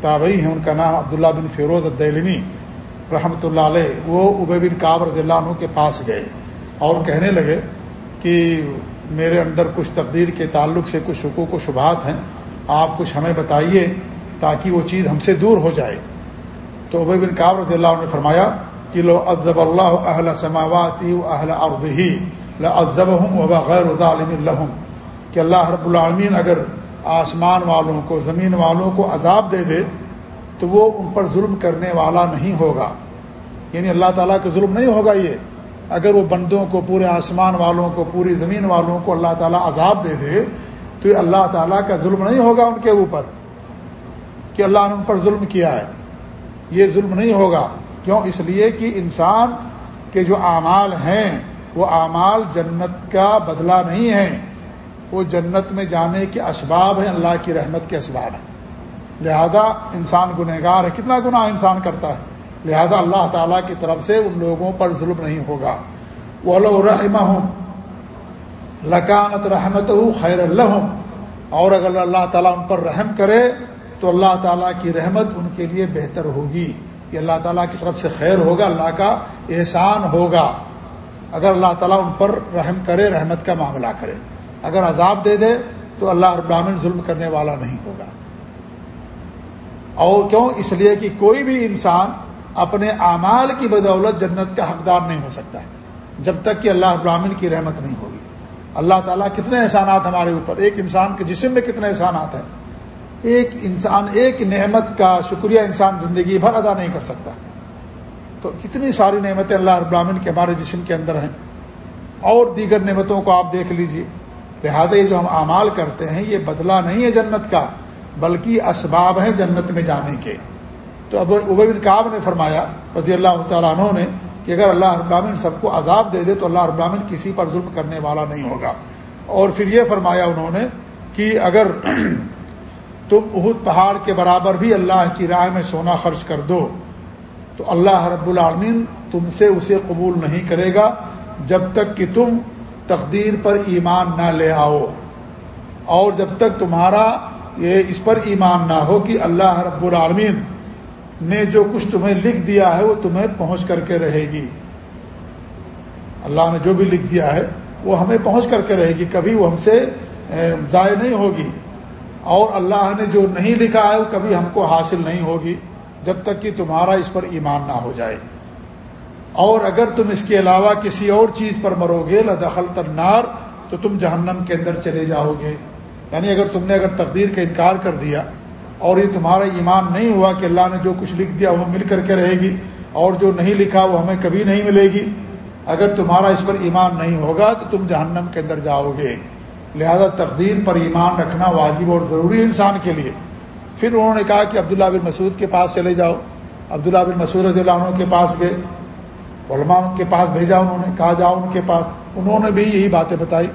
تابعی ہیں، ان کا نام عبداللہ بن فیروز الدلمی رحمۃ اللہ علیہ، وہ اب بن کاب رضی اللہ عنہ کے پاس گئے اور کہنے لگے کہ میرے اندر کچھ تقدیر کے تعلق سے کچھ حقوق و شبہات ہیں، آپ کچھ ہمیں بتائیے تاکہ وہ چیز ہم سے دور ہو جائے۔ تو ابئی بن کاب رضی اللہ عنہ نے فرمایا کہ لو ادب اللہ اہل سماواتی و اہل اردہی لذب ہوں وبا غیر ظالم الحم کہ اللہ رب العالمین اگر آسمان والوں کو، زمین والوں کو عذاب دے دے تو وہ ان پر ظلم کرنے والا نہیں ہوگا۔ یعنی اللہ تعالیٰ کا ظلم نہیں ہوگا یہ۔ اگر وہ بندوں کو، پورے آسمان والوں کو، پوری زمین والوں کو اللہ تعالیٰ عذاب دے دے، تو یہ اللہ تعالیٰ کا ظلم نہیں ہوگا ان کے اوپر۔ کہ اللہ نے ان پر ظلم کیا ہے۔ یہ ظلم نہیں ہوگا۔ کیوں؟ اس لیے کہ انسان کے جو اعمال ہیں، وہ اعمال جنت کا بدلہ نہیں ہے وہ جنت میں جانے کے اسباب ہیں، اللہ کی رحمت کے اسباب ہیں۔ لہذا انسان گنہ گار ہے۔ کتنا گناہ انسان کرتا ہے۔ لہذا اللہ تعالیٰ کی طرف سے ان لوگوں پر ظلم نہیں ہوگا۔ وہ لو رحم ہوں لکانت رحمت ہوں خیر اللہ اور اگر اللہ تعالیٰ ان پر رحم کرے، تو اللہ تعالیٰ کی رحمت ان کے لیے بہتر ہوگی۔ یہ اللہ تعالیٰ کی طرف سے خیر ہوگا، اللہ کا احسان ہوگا۔ اگر اللہ تعالیٰ ان پر رحم کرے، رحمت کا معاملہ کرے۔ اگر عذاب دے دے، تو اللہ ابراہین ظلم کرنے والا نہیں ہوگا۔ اور کیوں؟ اس لیے کہ کوئی بھی انسان اپنے اعمال کی بدولت جنت کا حقدار نہیں ہو سکتا جب تک کہ اللہ ابراہین کی رحمت نہیں ہوگی۔ اللہ تعالیٰ کتنے احسانات ہمارے اوپر، ایک انسان کے جسم میں کتنے احسانات ہیں۔ ایک انسان، ایک نعمت کا شکریہ انسان زندگی بھر ادا نہیں کر سکتا۔ تو کتنی ساری نعمتیں اللہ ابراہین کے ہمارے جسم کے اندر ہیں۔ اور دیگر نعمتوں کو آپ دیکھ لیجیے۔ لہٰذا یہ جو ہم اعمال کرتے ہیں، یہ بدلہ نہیں ہے جنت کا۔ بلکہ اسباب ہیں جنت میں جانے کے۔ تو اب بن کاب نے فرمایا، رضی اللہ تعالیٰ عنہ نے کہ اگر اللہ ابراہین سب کو عذاب دے دے تو اللہ ابراہین کسی پر ظلم کرنے والا نہیں ہوگا۔ اور پھر یہ فرمایا انہوں نے کہ اگر تم اہد پہاڑ کے برابر بھی اللہ کی رائے میں سونا خرچ کر دو، تو اللہ رب العالمین تم سے اسے قبول نہیں کرے گا جب تک کہ تم تقدیر پر ایمان نہ لے آؤ۔ اور جب تک تمہارا یہ اس پر ایمان نہ ہو کہ اللہ رب العالمین نے جو کچھ تمہیں لکھ دیا ہے وہ تمہیں پہنچ کر کے رہے گی۔ اللہ نے جو بھی لکھ دیا ہے وہ ہمیں پہنچ کر کے رہے گی، کبھی وہ ہم سے ضائع نہیں ہوگی۔ اور اللہ نے جو نہیں لکھا ہے وہ کبھی ہم کو حاصل نہیں ہوگی جب تک کہ تمہارا اس پر ایمان نہ ہو جائے۔ اور اگر تم اس کے علاوہ کسی اور چیز پر مرو گے لدخل تنار تو تم جہنم کے اندر چلے جاؤ گے۔ یعنی اگر تم نے اگر تقدیر کا انکار کر دیا اور یہ تمہارا ایمان نہیں ہوا کہ اللہ نے جو کچھ لکھ دیا وہ مل کر کے رہے گی اور جو نہیں لکھا وہ ہمیں کبھی نہیں ملے گی، اگر تمہارا اس پر ایمان نہیں ہوگا تو تم جہنم کے اندر جاؤ گے۔ لہذا تقدیر پر ایمان رکھنا واجب اور ضروری انسان کے لیے۔ پھر انہوں نے کہا کہ عبداللہ بن مسعود کے پاس چلے جاؤ۔ عبداللہ بن مسعود رضی اللہ عنہ کے پاس گئے۔ علماء کے پاس بھیجا انہوں نے، کہا جاؤ ان کے پاس۔ انہوں نے بھی یہی باتیں بتائی۔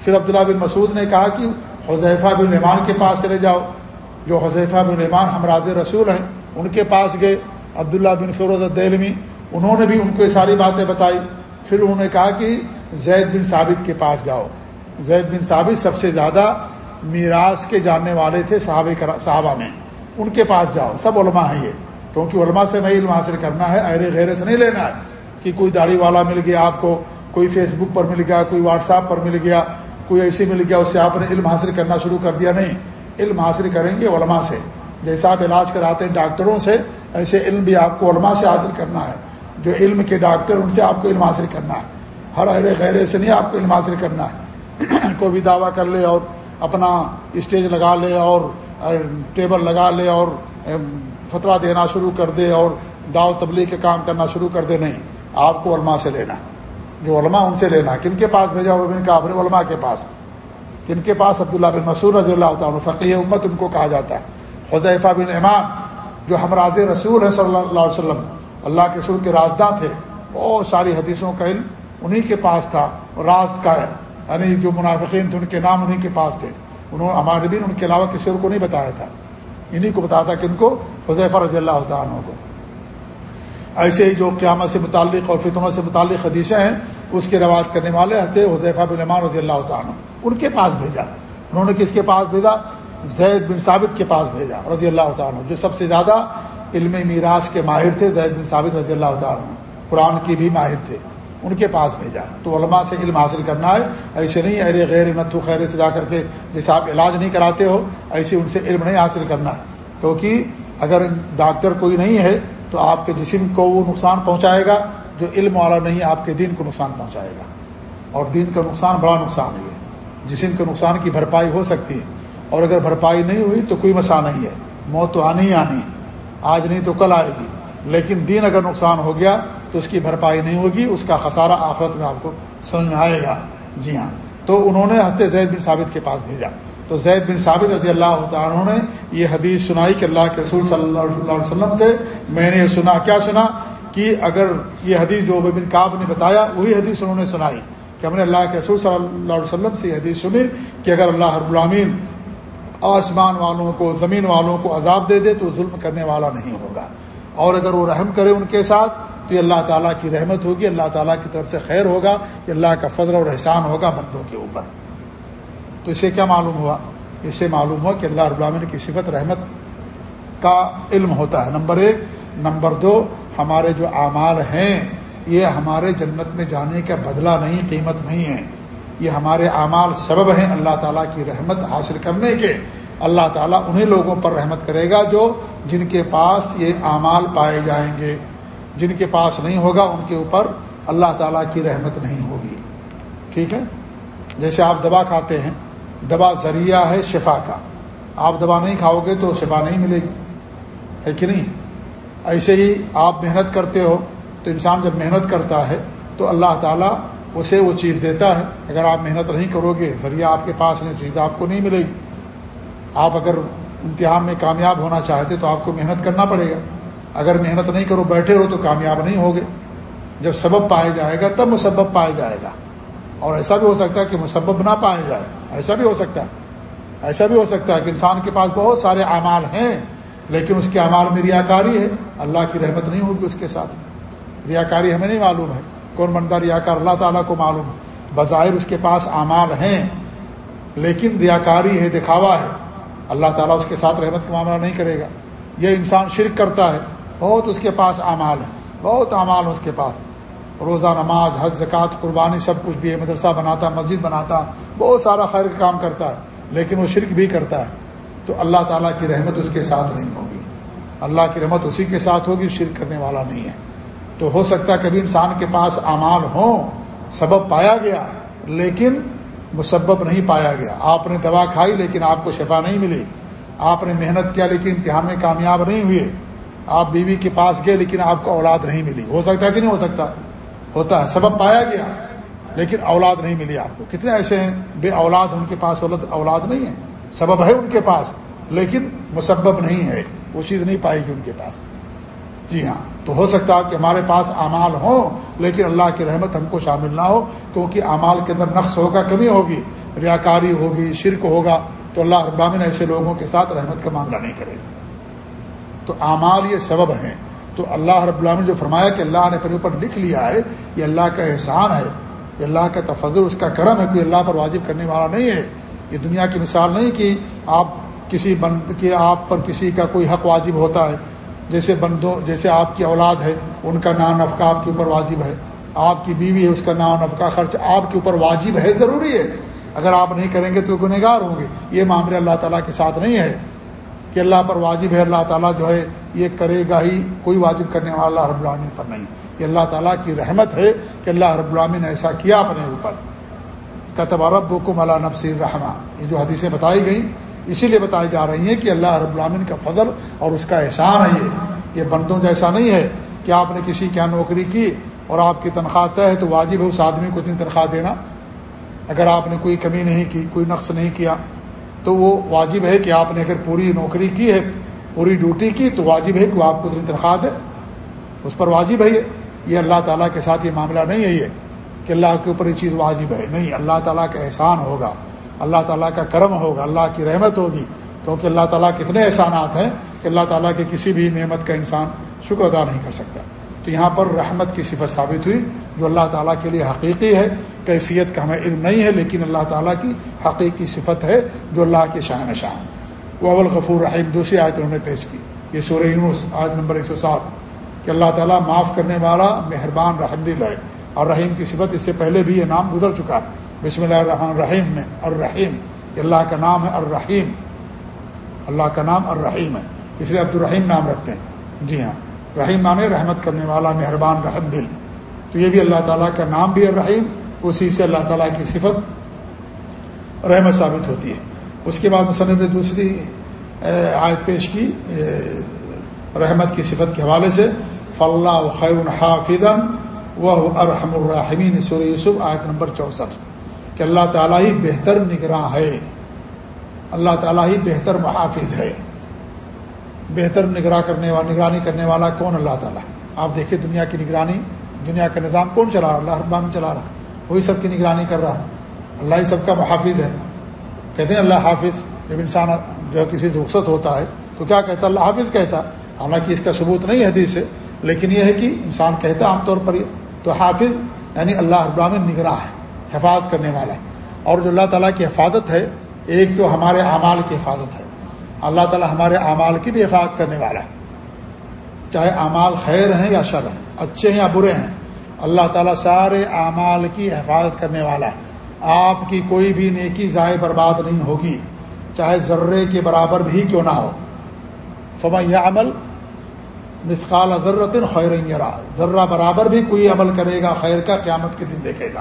پھر عبداللہ بن مسعود نے کہا کہ حضیفہ بن نعمان کے پاس چلے جاؤ۔ جو حضیفہ بن نعمان ہمراز رسول ہیں، ان کے پاس گئے۔ عبداللہ بن فیروز الدلمی انہوں نے بھی ان کو یہ ساری باتیں بتائی۔ پھر انہوں نے کہا کہ زید بن ثابت کے پاس جاؤ۔ زید بن ثابت سب سے زیادہ میراث کے جاننے والے تھے صحابہ صحابہ میں۔ ان کے پاس جاؤ۔ سب علماء ہیں یہ۔ کیونکہ علماء سے نہیں علم حاصل کرنا ہے ارے غیرے سے نہیں لینا ہے۔ کہ کوئی داڑھی والا مل گیا آپ کو، کوئی فیس بک پر مل گیا، کوئی واٹس ایپ پر مل گیا کوئی ایسے مل گیا اس سے آپ نے علم حاصل کرنا شروع کر دیا نہیں، علم حاصل کریں گے علماء سے۔ جیسا آپ علاج کراتے ہیں ڈاکٹروں سے، ایسے علم بھی آپ کو علماء سے حاصل کرنا ہے۔ جو علم کے ڈاکٹر، ان سے آپ کو علم حاصل کرنا ہے۔ ہر ارے غیرے سے نہیں آپ کو علم حاصل کرنا ہے۔ کوئی بھی دعویٰ کر لے اور اپنا اسٹیج لگا لے اور ٹیبل لگا لے اور فتوا دینا شروع کر دے اور داو تبلیغ کے کام کرنا شروع کر دے، نہیں، آپ کو علماء سے لینا۔ جو علماء ان سے لینا کن کے پاس بھیجا وہ بن کا اپنے علماء کے پاس۔ کن کے پاس؟ عبداللہ بن مسور رضی اللہ تعالیٰ فقی امت ان کو کہا جاتا ہے۔ خدیفہ بن امان جو ہمراز رسول ہیں صلی اللہ علیہ وسلم، اللہ کے رسول کے رازداں تھے۔ بہت ساری حدیثوں کا علم انہی کے پاس تھا، راز کا ہے۔ یعنی جو منافقین تھے، ان کے نام انہی کے پاس تھے۔ انہوں نے ہمارے بھی ان کے علاوہ کسی اور کو نہیں بتایا تھا۔ انہی کو بتایا تھا کہ ان کو؟ حضیفہ رضی اللہ تعالیٰ کو۔ ایسے ہی جو قیامت سے متعلق اور فتنوں سے متعلق حدیثیں ہیں، اس کے روایت کرنے والے حضرت حضیفہ بن امان رضی اللہ تعالیٰ ان کے پاس بھیجا۔ انہوں نے کس کے پاس بھیجا؟ زید بن ثابت کے پاس بھیجا، رضی اللہ تعالیٰ جو سب سے زیادہ علم میراث کے ماہر تھے، زید بن ثابت رضی اللہ تعالیٰ قرآن کی بھی ماہر تھے، ان کے پاس بھیجا۔ تو علماء سے علم حاصل کرنا ہے، ایسے نہیں ارے غیر نتو خیر سے جا کر کے جیسے آپ علاج نہیں کراتے ہو، ایسے ان سے علم نہیں حاصل کرنا۔ ہے کیونکہ اگر ڈاکٹر کوئی نہیں ہے تو آپ کے جسم کو وہ نقصان پہنچائے گا جو علم والا نہیں آپ کے دین کو نقصان پہنچائے گا۔ اور دین کا نقصان بڑا نقصان ہے۔ جسم کے نقصان کی بھرپائی ہو سکتی ہے۔ اور اگر بھرپائی نہیں ہوئی تو کوئی مسا نہیں ہے۔ موت تو آنی ہی آنی آج نہیں تو کل آئے گی۔ لیکن دین اگر نقصان ہو گیا تو اس کی بھرپائی نہیں ہوگی، اس کا خسارہ آخرت میں آپ کو سمجھ میں آئے گا۔ جی ہاں۔ تو انہوں نے ہنستے زید بن ثابت کے پاس بھیجا۔ تو زید بن ثابت رضی اللہ تعالیٰ نے یہ حدیث سنائی کہ اللہ کے رسول صلی اللہ علیہ وسلم سے میں نے سنا، کیا سنا؟ کہ اگر یہ حدیث جو بن کاب نے بتایا، وہی حدیث انہوں نے سنائی کہ ہم نے اللہ کے رسول صلی اللہ علیہ وسلم سے یہ حدیث سنی کہ اگر اللہ رب العامین آسمان والوں کو، زمین والوں کو عذاب دے دے تو ظلم کرنے والا نہیں ہوگا۔ اور اگر وہ رحم کرے ان کے ساتھ تو یہ اللہ تعالیٰ کی رحمت ہوگی، اللہ تعالیٰ کی طرف سے خیر ہوگا، یہ اللہ کا فضل اور احسان ہوگا بندوں کے اوپر۔ تو اسے کیا معلوم ہوا؟ اس سے معلوم ہوا کہ اللہ رب العالمین کی صفت رحمت کا علم ہوتا ہے۔ نمبر ایک۔ نمبر دو، ہمارے جو اعمال ہیں، یہ ہمارے جنت میں جانے کا بدلہ نہیں، قیمت نہیں ہے۔ یہ ہمارے اعمال سبب ہیں اللہ تعالیٰ کی رحمت حاصل کرنے کے۔ اللہ تعالیٰ انہیں لوگوں پر رحمت کرے گا جو جن کے پاس یہ اعمال پائے جائیں گے۔ جن کے پاس نہیں ہوگا، ان کے اوپر اللہ تعالیٰ کی رحمت نہیں ہوگی۔ ٹھیک ہے؟ جیسے آپ دوا کھاتے ہیں۔ دوا ذریعہ ہے شفا کا۔ آپ دوا نہیں کھاؤ گے تو شفا نہیں ملے گی۔ ہے کہ نہیں؟ ایسے ہی آپ محنت کرتے ہو تو انسان جب محنت کرتا ہے تو اللہ تعالیٰ اسے وہ چیز دیتا ہے۔ اگر آپ محنت نہیں کرو گے، ذریعہ آپ کے پاس نہیں چیز آپ کو نہیں ملے گی۔ آپ اگر امتحان میں کامیاب ہونا چاہتے تو آپ کو محنت کرنا پڑے گا۔ اگر محنت نہیں کرو، بیٹھے رہو تو کامیاب نہیں ہوگے۔ جب سبب پایا جائے گا، تب مسبب پایا جائے گا۔ اور ایسا بھی ہو سکتا ہے کہ مسبب نہ پایا جائے۔ ایسا بھی ہو سکتا ہے۔ ایسا بھی ہو سکتا ہے کہ انسان کے پاس بہت سارے اعمال ہیں، لیکن اس کے اعمال میں ریاکاری ہے۔ اللہ کی رحمت نہیں ہوگی اس کے ساتھ۔ ریاکاری ہمیں نہیں معلوم ہے۔ کون بندہ ریاکار اللہ تعالیٰ کو معلوم ہے؟ بظاہر اس کے پاس اعمال ہیں، لیکن ریاکاری ہے، دکھاوا ہے۔ اللہ تعالیٰ اس کے ساتھ رحمت کا معاملہ نہیں کرے گا۔ یہ انسان شرک کرتا ہے۔ بہت اس کے پاس اعمال ہیں۔ بہت اعمال اس کے پاس۔ روزہ، نماز، حج، زکوٰۃ، قربانی سب کچھ بھی ہے، مدرسہ بناتا، مسجد بناتا، بہت سارا خیر کا کام کرتا ہے، لیکن وہ شرک بھی کرتا ہے۔ تو اللہ تعالیٰ کی رحمت اس کے ساتھ نہیں ہوگی۔ اللہ کی رحمت اسی کے ساتھ ہوگی، شرک کرنے والا نہیں ہے۔ تو ہو سکتا ہے کبھی انسان کے پاس اعمال ہوں، سبب پایا گیا، لیکن مسبب نہیں پایا گیا۔ آپ نے دوا کھائی، لیکن آپ کو شفا نہیں ملی۔ آپ نے محنت کیا، لیکن امتحان میں کامیاب نہیں ہوئے۔ آپ بیوی کے پاس گئے، لیکن آپ کو اولاد نہیں ملی۔ ہو سکتا ہے کہ نہیں ہو سکتا؟ ہوتا ہے، سبب پایا گیا۔ لیکن اولاد نہیں ملی آپ کو۔ کتنے ایسے ہیں؟ بے اولاد ان کے پاس اولاد نہیں ہے۔ سبب ہے ان کے پاس، لیکن مسبب نہیں ہے۔ وہ چیز نہیں پائے گی ان کے پاس۔ جی ہاں تو ہو سکتا ہے کہ ہمارے پاس اعمال ہوں، لیکن اللہ کی رحمت ہم کو شامل نہ ہو، کیونکہ اعمال کے اندر نقص ہوگا، کمی ہوگی، ریاکاری ہوگی، شرک ہوگا، تو اللہ ابامن ایسے لوگوں کے ساتھ رحمت کا معاملہ نہیں کرے گا۔ تو اعمال یہ سبب ہیں۔ تو اللہ رب العالمین جو فرمایا کہ اللہ نے اپنے اوپر لکھ لیا ہے، یہ اللہ کا احسان ہے، یہ اللہ کا تفضل، اس کا کرم ہے، کوئی اللہ پر واجب کرنے والا نہیں ہے۔ یہ دنیا کی مثال نہیں کہ آپ کسی بند کے آپ پر کسی کا کوئی حق واجب ہوتا ہے۔ جیسے بندوں، جیسے آپ کی اولاد ہے، ان کا نام نفقہ آپ کے اوپر واجب ہے۔ آپ کی بیوی ہے، اس کا نام نفقہ خرچ آپ کے اوپر واجب ہے، ضروری ہے۔ اگر آپ نہیں کریں گے تو گنہگار ہوں گے۔ یہ معاملہ اللہ تعالیٰ کے ساتھ نہیں ہے کہ اللہ پر واجب ہے، اللہ تعالیٰ جو ہے یہ کرے گا ہی کوئی واجب کرنے والا اللہ رب العالمین پر نہیں۔ یہ اللہ تعالیٰ کی رحمت ہے کہ اللہ رب العالمین نے ایسا کیا اپنے اوپر۔ کتب رب کو ملا نفسی رحمٰ یہ جو حدیثیں بتائی گئیں، اسی لیے بتائی جا رہی ہیں کہ اللہ رب العالمین کا فضل اور اس کا احسان ہے یہ۔ یہ بندوں جیسا نہیں ہے کہ آپ نے کسی کیا نوکری کی اور آپ کی تنخواہ طے ہے تو واجب ہے اس آدمی کو اتنی تنخواہ دینا۔ اگر آپ نے کوئی کمی نہیں کی، کوئی نقص نہیں کیا، تو وہ واجب ہے کہ آپ نے اگر پوری نوکری کی ہے پوری ڈیوٹی کی تو واجب ہے کہ وہ آپ کو اتنی تنخواہ دے۔ اس پر واجب ہے یہ۔ اللہ تعالیٰ کے ساتھ یہ معاملہ نہیں ہے یہ کہ اللہ کے اوپر یہ چیز واجب ہے۔ نہیں، اللہ تعالیٰ کا احسان ہوگا۔ اللہ تعالیٰ کا کرم ہوگا، اللہ کی رحمت ہوگی۔ کیونکہ اللہ تعالیٰ کتنے احسانات ہیں کہ اللہ تعالیٰ کے کسی بھی نعمت کا انسان شکر ادا نہیں کر سکتا۔ تو یہاں پر رحمت کی صفت ثابت ہوئی جو اللہ تعالیٰ کے لیے حقیقی ہے۔ کیفیت کا ہمیں علم نہیں ہے، لیکن اللہ تعالیٰ کی حقیقی صفت ہے جو اللہ کے شاہ نشان وہ اول غفور رحیم دوسری آیت انہوں نے پیش کی. یہ سورہ یونس، آیت نمبر ایک سو سات. کہ اللہ تعالیٰ معاف کرنے والا مہربان رحم دل ہے اور رحیم کی صفت اس سے پہلے بھی یہ نام گزر چکا ہے. بسم اللہ الرحمن الرحیم میں الرحیم. اللہ کا نام ہے الرحیم. اللہ کا نام الرحیم ہے. اس لیے عبد الرحیم نام رکھتے ہیں. جی ہاں. رحیم مانے رحمت کرنے والا، مہربان، رحم دل. تو یہ بھی اللہ تعالیٰ کا نام بھی الرحیم، اسی سے اللہ تعالیٰ کی صفت رحمت ثابت ہوتی ہے. اس کے بعد مصنف نے دوسری آیت پیش کی رحمت کی صفت کے حوالے سے فلاح خیر حافظن وہ ارحم الرحمین سور یوسف، آیت نمبر چونسٹھ۔ کہ اللہ تعالیٰ ہی بہتر نگراں ہے۔ اللہ تعالیٰ ہی بہتر محافظ ہے۔ بہتر نگراں کرنے والا، نگرانی کرنے والا کون اللہ تعالیٰ؟ آپ دیکھیں دنیا کی نگرانی، دنیا کا نظام کون چلا رہا؟ اللہ ربان چلا رہا۔ وہی سب کی نگرانی کر رہا۔ اللہ ہی سب کا محافظ ہے۔ کہتے ہیں اللہ حافظ، جب انسان جو ہے کسی سے رخصت ہوتا ہے تو کیا کہتا ہے؟ اللہ حافظ کہتا حالانکہ اس کا ثبوت نہیں ہے حدیث سے، لیکن یہ ہے کہ انسان کہتا عام طور پر یہ۔ تو حافظ یعنی اللہ ابراہین نگراں ہے، حفاظت کرنے والا اور جو اللہ تعالیٰ کی حفاظت ہے، ایک تو ہمارے اعمال کی حفاظت ہے۔ اللہ تعالیٰ ہمارے اعمال کی بھی حفاظت کرنے والا ہے۔ چاہے اعمال خیر ہیں یا شر ہیں، اچھے ہیں یا برے ہیں، اللہ تعالیٰ سارے اعمال کی حفاظت کرنے والا ہے۔ آپ کی کوئی بھی نیکی ضائع برباد نہیں ہوگی، چاہے ذرے کے برابر بھی کیوں نہ ہو۔ فما یہ عمل مسقال ذرت خیر ذرہ برابر بھی کوئی عمل کرے گا، خیر کا قیامت کے دن دیکھے گا۔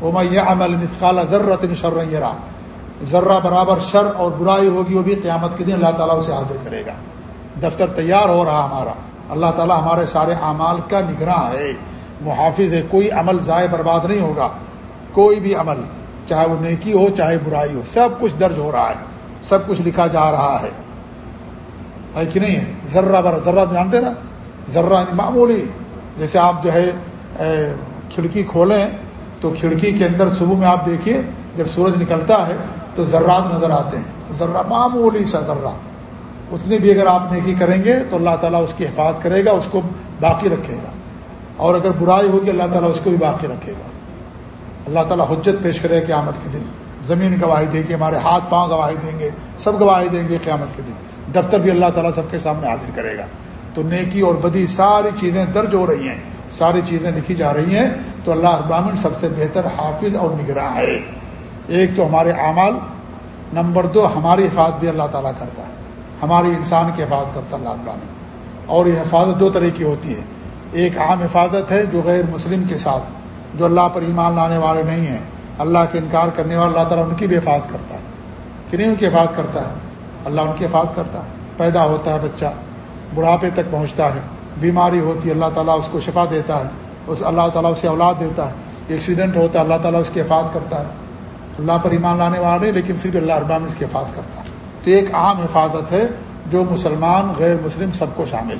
وہ یہ عمل مسقال ذرت شرا ذرہ برابر شر اور برائی ہوگی، وہ بھی قیامت کے دن اللہ تعالیٰ اسے حاضر کرے گا۔ دفتر تیار ہو رہا ہمارا۔ اللہ تعالیٰ ہمارے سارے اعمال کا نگراں ہے۔ محافظ ہے، کوئی عمل ضائع برباد نہیں ہوگا۔ کوئی بھی عمل۔ چاہے وہ نیکی ہو، چاہے برائی ہو، سب کچھ درج ہو رہا ہے، سب کچھ لکھا جا رہا ہے۔ ہے کہ نہیں؟ ہے ذرہ بر ذرہ جانتے نا؟ ذرہ یعنی معمولی۔ جیسے آپ جو ہے کھڑکی کھولیں، تو کھڑکی کے اندر صبح میں آپ دیکھیے، جب سورج نکلتا ہے، تو ذرات نظر آتے ہیں۔ ذرہ معمولی سا ذرہ۔ اتنی بھی اگر آپ نیکی کریں گے، تو اللہ تعالیٰ اس کی حفاظت کرے گا، اس کو باقی رکھے گا۔ اور اگر برائی ہوگی، اللہ تعالیٰ اس کو بھی باقی رکھے گا۔ اللہ تعالیٰ حجت پیش کرے قیامت کے دن۔ زمین گواہی دے گی ہمارے ہاتھ پاؤں گواہی دیں گے، سب گواہی دیں گے قیامت کے دن۔ دفتر بھی اللہ تعالیٰ سب کے سامنے حاضر کرے گا۔ تو نیکی اور بدی ساری چیزیں درج ہو رہی ہیں، ساری چیزیں لکھی جا رہی ہیں۔ تو اللہ ابراہین سب سے بہتر حافظ اور نگراں ہے۔ ایک تو ہمارے اعمال، نمبر دو، ہماری حفاظت بھی اللہ تعالیٰ کرتا ہے۔ ہماری انسان کی حفاظت کرتا اللہ ابراہین اور یہ حفاظت دو طرح کی ہوتی ہے ایک عام حفاظت ہے جو غیر مسلم کے ساتھ جو اللہ پر ایمان لانے والے نہیں ہیں، اللہ کے انکار کرنے والے اللہ تعالیٰ ان کی بھی حفاظت کرتا ہے۔ کہ نہیں ان کی حفاظت کرتا ہے؟ اللہ ان کی حفاظت کرتا ہے۔ پیدا ہوتا ہے بچہ، بڑھاپے تک پہنچتا ہے۔ بیماری ہوتی ہے، اللہ تعالیٰ اس کو شفا دیتا ہے۔ اس اللہ تعالیٰ اسے اولاد دیتا ہے۔ ایکسیڈنٹ ہوتا ہے، اللہ تعالیٰ اس کی حفاظت کرتا ہے۔ اللہ پر ایمان لانے والا نہیں، لیکن پھر بھی اللہ اربام اس کی حفاظت کرتا ہے۔ تو ایک عام حفاظت ہے جو مسلمان، غیر مسلم سب کو شامل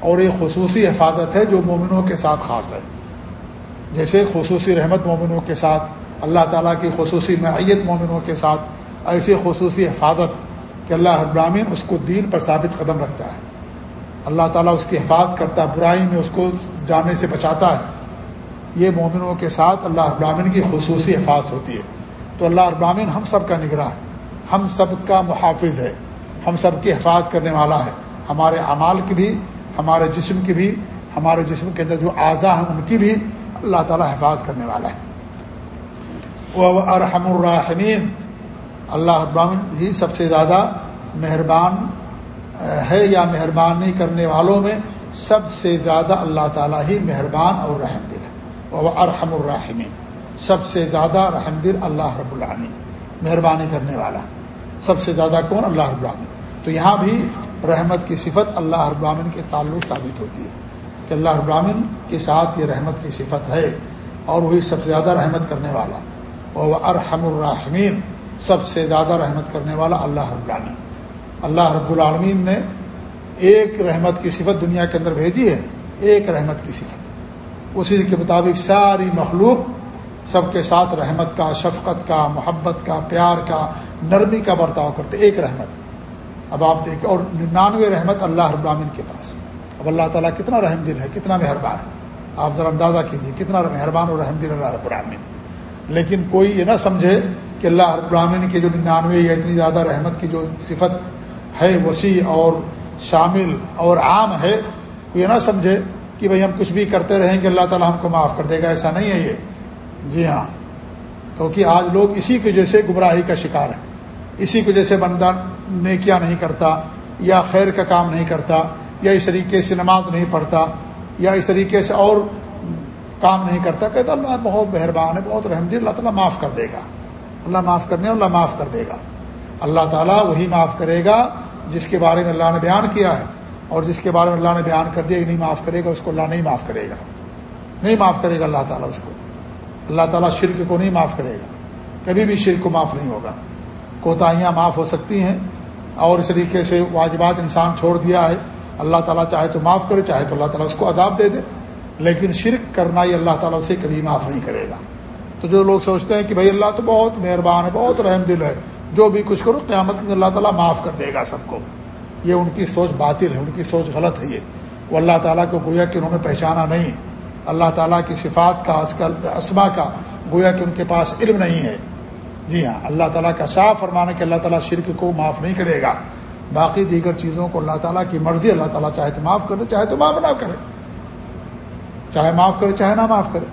اور ایک خصوصی حفاظت ہے جو مومنوں کے ساتھ خاص ہے۔ جیسے خصوصی رحمت مومنوں کے ساتھ، اللہ تعالیٰ کی خصوصی معیت مومنوں کے ساتھ، ایسی خصوصی حفاظت کہ اللہ ابراہین اس کو دین پر ثابت قدم رکھتا ہے۔ اللہ تعالیٰ اس کی حفاظت کرتا ہے، برائی میں اس کو جانے سے بچاتا ہے۔ یہ مومنوں کے ساتھ اللہ ابراہین کی خصوصی حفاظت ہوتی ہے۔ تو اللہ ابراہین ہم سب کا نگراں ہے۔ ہم سب کا محافظ ہے۔ ہم سب کی حفاظت کرنے والا ہے۔ ہمارے اعمال کی بھی، ہمارے جسم کی بھی، ہمارے جسم کے اندر جو اعضا ہیں، ان کی بھی اللہ تعالیٰ حفاظت کرنے والا ہے۔ وہ ارحم الرحمین اللہ ابراہین ہی سب سے زیادہ مہربان ہے یا مہربانی کرنے والوں میں سب سے زیادہ اللہ تعالیٰ ہی مہربان اور رحم دل ہے۔ وہ ارحم الرحمین سب سے زیادہ رحم دل اللہ رب العامین مہربانی کرنے والا۔ سب سے زیادہ کون؟ اللہ رب العامین تو یہاں بھی رحمت کی صفت اللہ ابراہین کے تعلق ثابت ہوتی ہے۔ کہ اللہ ابراہین کے ساتھ یہ رحمت کی صفت ہے اور وہی سب سے زیادہ رحمت کرنے والا۔ وہ ارحم الرحمین سب سے زیادہ رحمت کرنے والا اللہ ابراہین اللہ رب العالمین نے ایک رحمت کی صفت دنیا کے اندر بھیجی ہے، ایک رحمت کی صفت۔ اسی کے مطابق ساری مخلوق سب کے ساتھ رحمت کا، شفقت کا، محبت کا، پیار کا، نرمی کا برتاؤ کرتے، ایک رحمت۔ اب آپ دیکھیں، اور ننانوے رحمت اللہ ابراہین کے پاس۔ ہے اب اللہ تعالیٰ کتنا رحم دل ہے، کتنا مہربان ہے۔ آپ ذرا اندازہ کیجیے کتنا مہربان اور رحم دل اللہ ابراہین لیکن کوئی یہ نہ سمجھے کہ اللہ ابراہین کے جو ننانوے یا اتنی زیادہ رحمت کی جو صفت ہے، وسیع اور شامل اور عام ہے، کوئی یہ نہ سمجھے کہ بھائی ہم کچھ بھی کرتے رہیں گے، اللہ تعالیٰ ہم کو معاف کر دے گا، ایسا نہیں ہے یہ۔ جی ہاں۔ کیونکہ آج لوگ اسی کی وجہ سے گمراہی کا شکار ہے اسی کی وجہ سے بندہ نیکیاں نہیں کرتا یا خیر کا کام نہیں کرتا۔ یا اس طریقے سے نماز نہیں پڑھتا، یا اس طریقے سے اور کام نہیں کرتا، کہتا اللہ بہت مہربان ہے، بہت رحم اللہ تعالیٰ معاف کر دے گا۔ اللہ معاف کرنے اللہ معاف کر دے گا۔ اللہ تعالیٰ وہی معاف کرے گا جس کے بارے میں اللہ نے بیان کیا ہے، اور جس کے بارے میں اللہ نے بیان کر دیا کہ نہیں معاف کرے گا، اس کو اللہ نہیں معاف کرے گا۔ نہیں معاف کرے گا اللہ تعالیٰ اس کو۔ اللہ تعالیٰ شرک کو نہیں معاف کرے گا۔ کبھی بھی شرک کو معاف نہیں ہوگا۔ کوتاہیاں معاف ہو سکتی ہیں، اور اس طریقے سے واجبات انسان چھوڑ دیا ہے۔ اللہ تعالیٰ چاہے تو معاف کرے، چاہے تو اللہ تعالیٰ اس کو عذاب دے دے۔ لیکن شرک کرنا یہ اللہ تعالیٰ اسے کبھی معاف نہیں کرے گا۔ تو جو لوگ سوچتے ہیں کہ بھائی اللہ تو بہت مہربان ہے، بہت رحم دل ہے، جو بھی کچھ کرو، قیامت اللہ تعالیٰ معاف کر دے گا سب کو۔ یہ ان کی سوچ باطل ہے، ان کی سوچ غلط ہے یہ۔ وہ اللہ تعالیٰ کو گویا کہ انہوں نے پہچانا نہیں۔ اللہ تعالیٰ کی صفات کا آج کل اسما کا گویا کہ ان کے پاس علم نہیں ہے۔ جی ہاں اللہ تعالیٰ کا صاف فرمانا کہ اللہ تعالیٰ شرک کو معاف نہیں کرے گا۔ باقی دیگر چیزوں کو اللہ تعالیٰ کی مرضی اللہ تعالیٰ چاہے تو معاف کر دے چاہے تو معاف نہ کرے۔ چاہے معاف کرے، چاہے نہ معاف کرے۔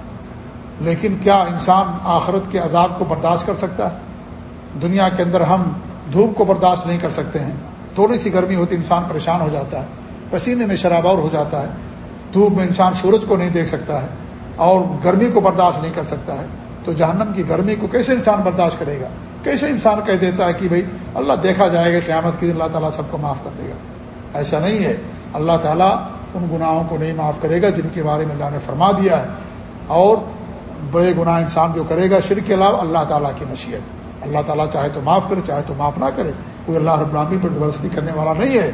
لیکن کیا انسان آخرت کے عذاب کو برداشت کر سکتا ہے؟ دنیا کے اندر ہم دھوپ کو برداشت نہیں کر سکتے ہیں۔ تھوڑی سی گرمی ہوتی انسان پریشان ہو جاتا ہے، پسینے میں شرابور ہو جاتا ہے۔ دھوپ میں انسان سورج کو نہیں دیکھ سکتا ہے اور گرمی کو برداشت نہیں کر سکتا ہے۔ تو جہنم کی گرمی کو کیسے انسان برداشت کرے گا؟ کیسے انسان کہہ دیتا ہے کہ بھائی اللہ دیکھا جائے گا قیامت کی اللہ تعالیٰ سب کو معاف کر دے گا۔ ایسا نہیں ہے۔ اللہ تعالیٰ ان گناہوں کو نہیں معاف کرے گا جن کے بارے میں اللہ نے فرما دیا ہے۔ اور بڑے گناہ انسان جو کرے گا شرک کے علاوہ اللہ تعالیٰ کی نصیحت اللہ تعالیٰ چاہے تو معاف کرے، چاہے تو معاف نہ کرے۔ کوئی اللہ رب العالمین پر زبردستی کرنے والا نہیں ہے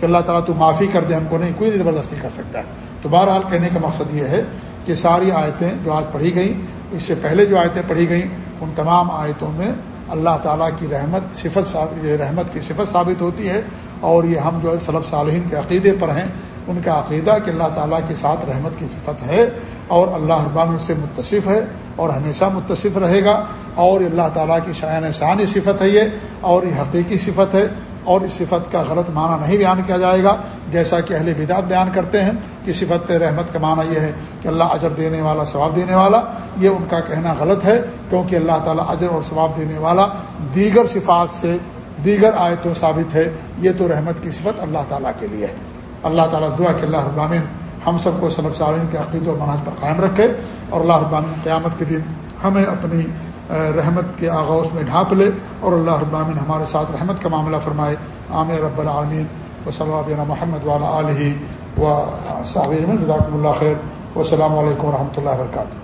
کہ اللہ تعالیٰ تو معافی کر دے، ہم کو نہیں، کوئی نہیں زبردستی کر سکتا ہے۔ تو بہرحال کہنے کا مقصد یہ ہے کہ ساری آیتیں جو آج پڑھی گئیں، اس سے پہلے جو آیتیں پڑھی گئیں، ان تمام آیتوں میں اللہ تعالیٰ کی رحمت صفت رحمت کی صفت ثابت ہوتی ہے اور یہ ہم جو ہے صلب صالحین کے عقیدے پر ہیں، ان کا عقیدہ کہ اللہ تعالیٰ کے ساتھ رحمت کی صفت ہے اور اللہ ابام سے متصف ہے اور ہمیشہ متصف رہے گا اور اللہ تعالیٰ کی شاعن ثانی صفت ہے یہ اور یہ حقیقی صفت ہے اور اس صفت کا غلط معنی نہیں بیان کیا جائے گا، جیسا کہ اہل بدعت بیان کرتے ہیں کہ صفت رحمت کا معنی یہ ہے کہ اللہ اجر دینے والا، ثواب دینے والا، یہ ان کا کہنا غلط ہے، کیونکہ اللہ تعالیٰ اجر اور ثواب دینے والا دیگر صفات سے دیگر آیتوں ثابت ہے۔ یہ تو رحمت کی صفت اللہ تعالیٰ کے لیے ہے۔ اللہ تعالیٰ دعا کہ اللہ ابامین ہم سب کو سلب سالین کے عقید و مناج پر قائم رکھے اور اللہ ابامین قیامت کے دن ہمیں اپنی رحمت کے آغوش میں ڈھانپ لے اور اللہ ابامین ہمارے ساتھ رحمت کا معاملہ فرمائے۔ عام رب العالمین۔ و صلی اللہ محمد والا علیہ و صابر رضاکم اللہ خیر۔ و علیکم و رحمۃ اللہ وبرکاتہ۔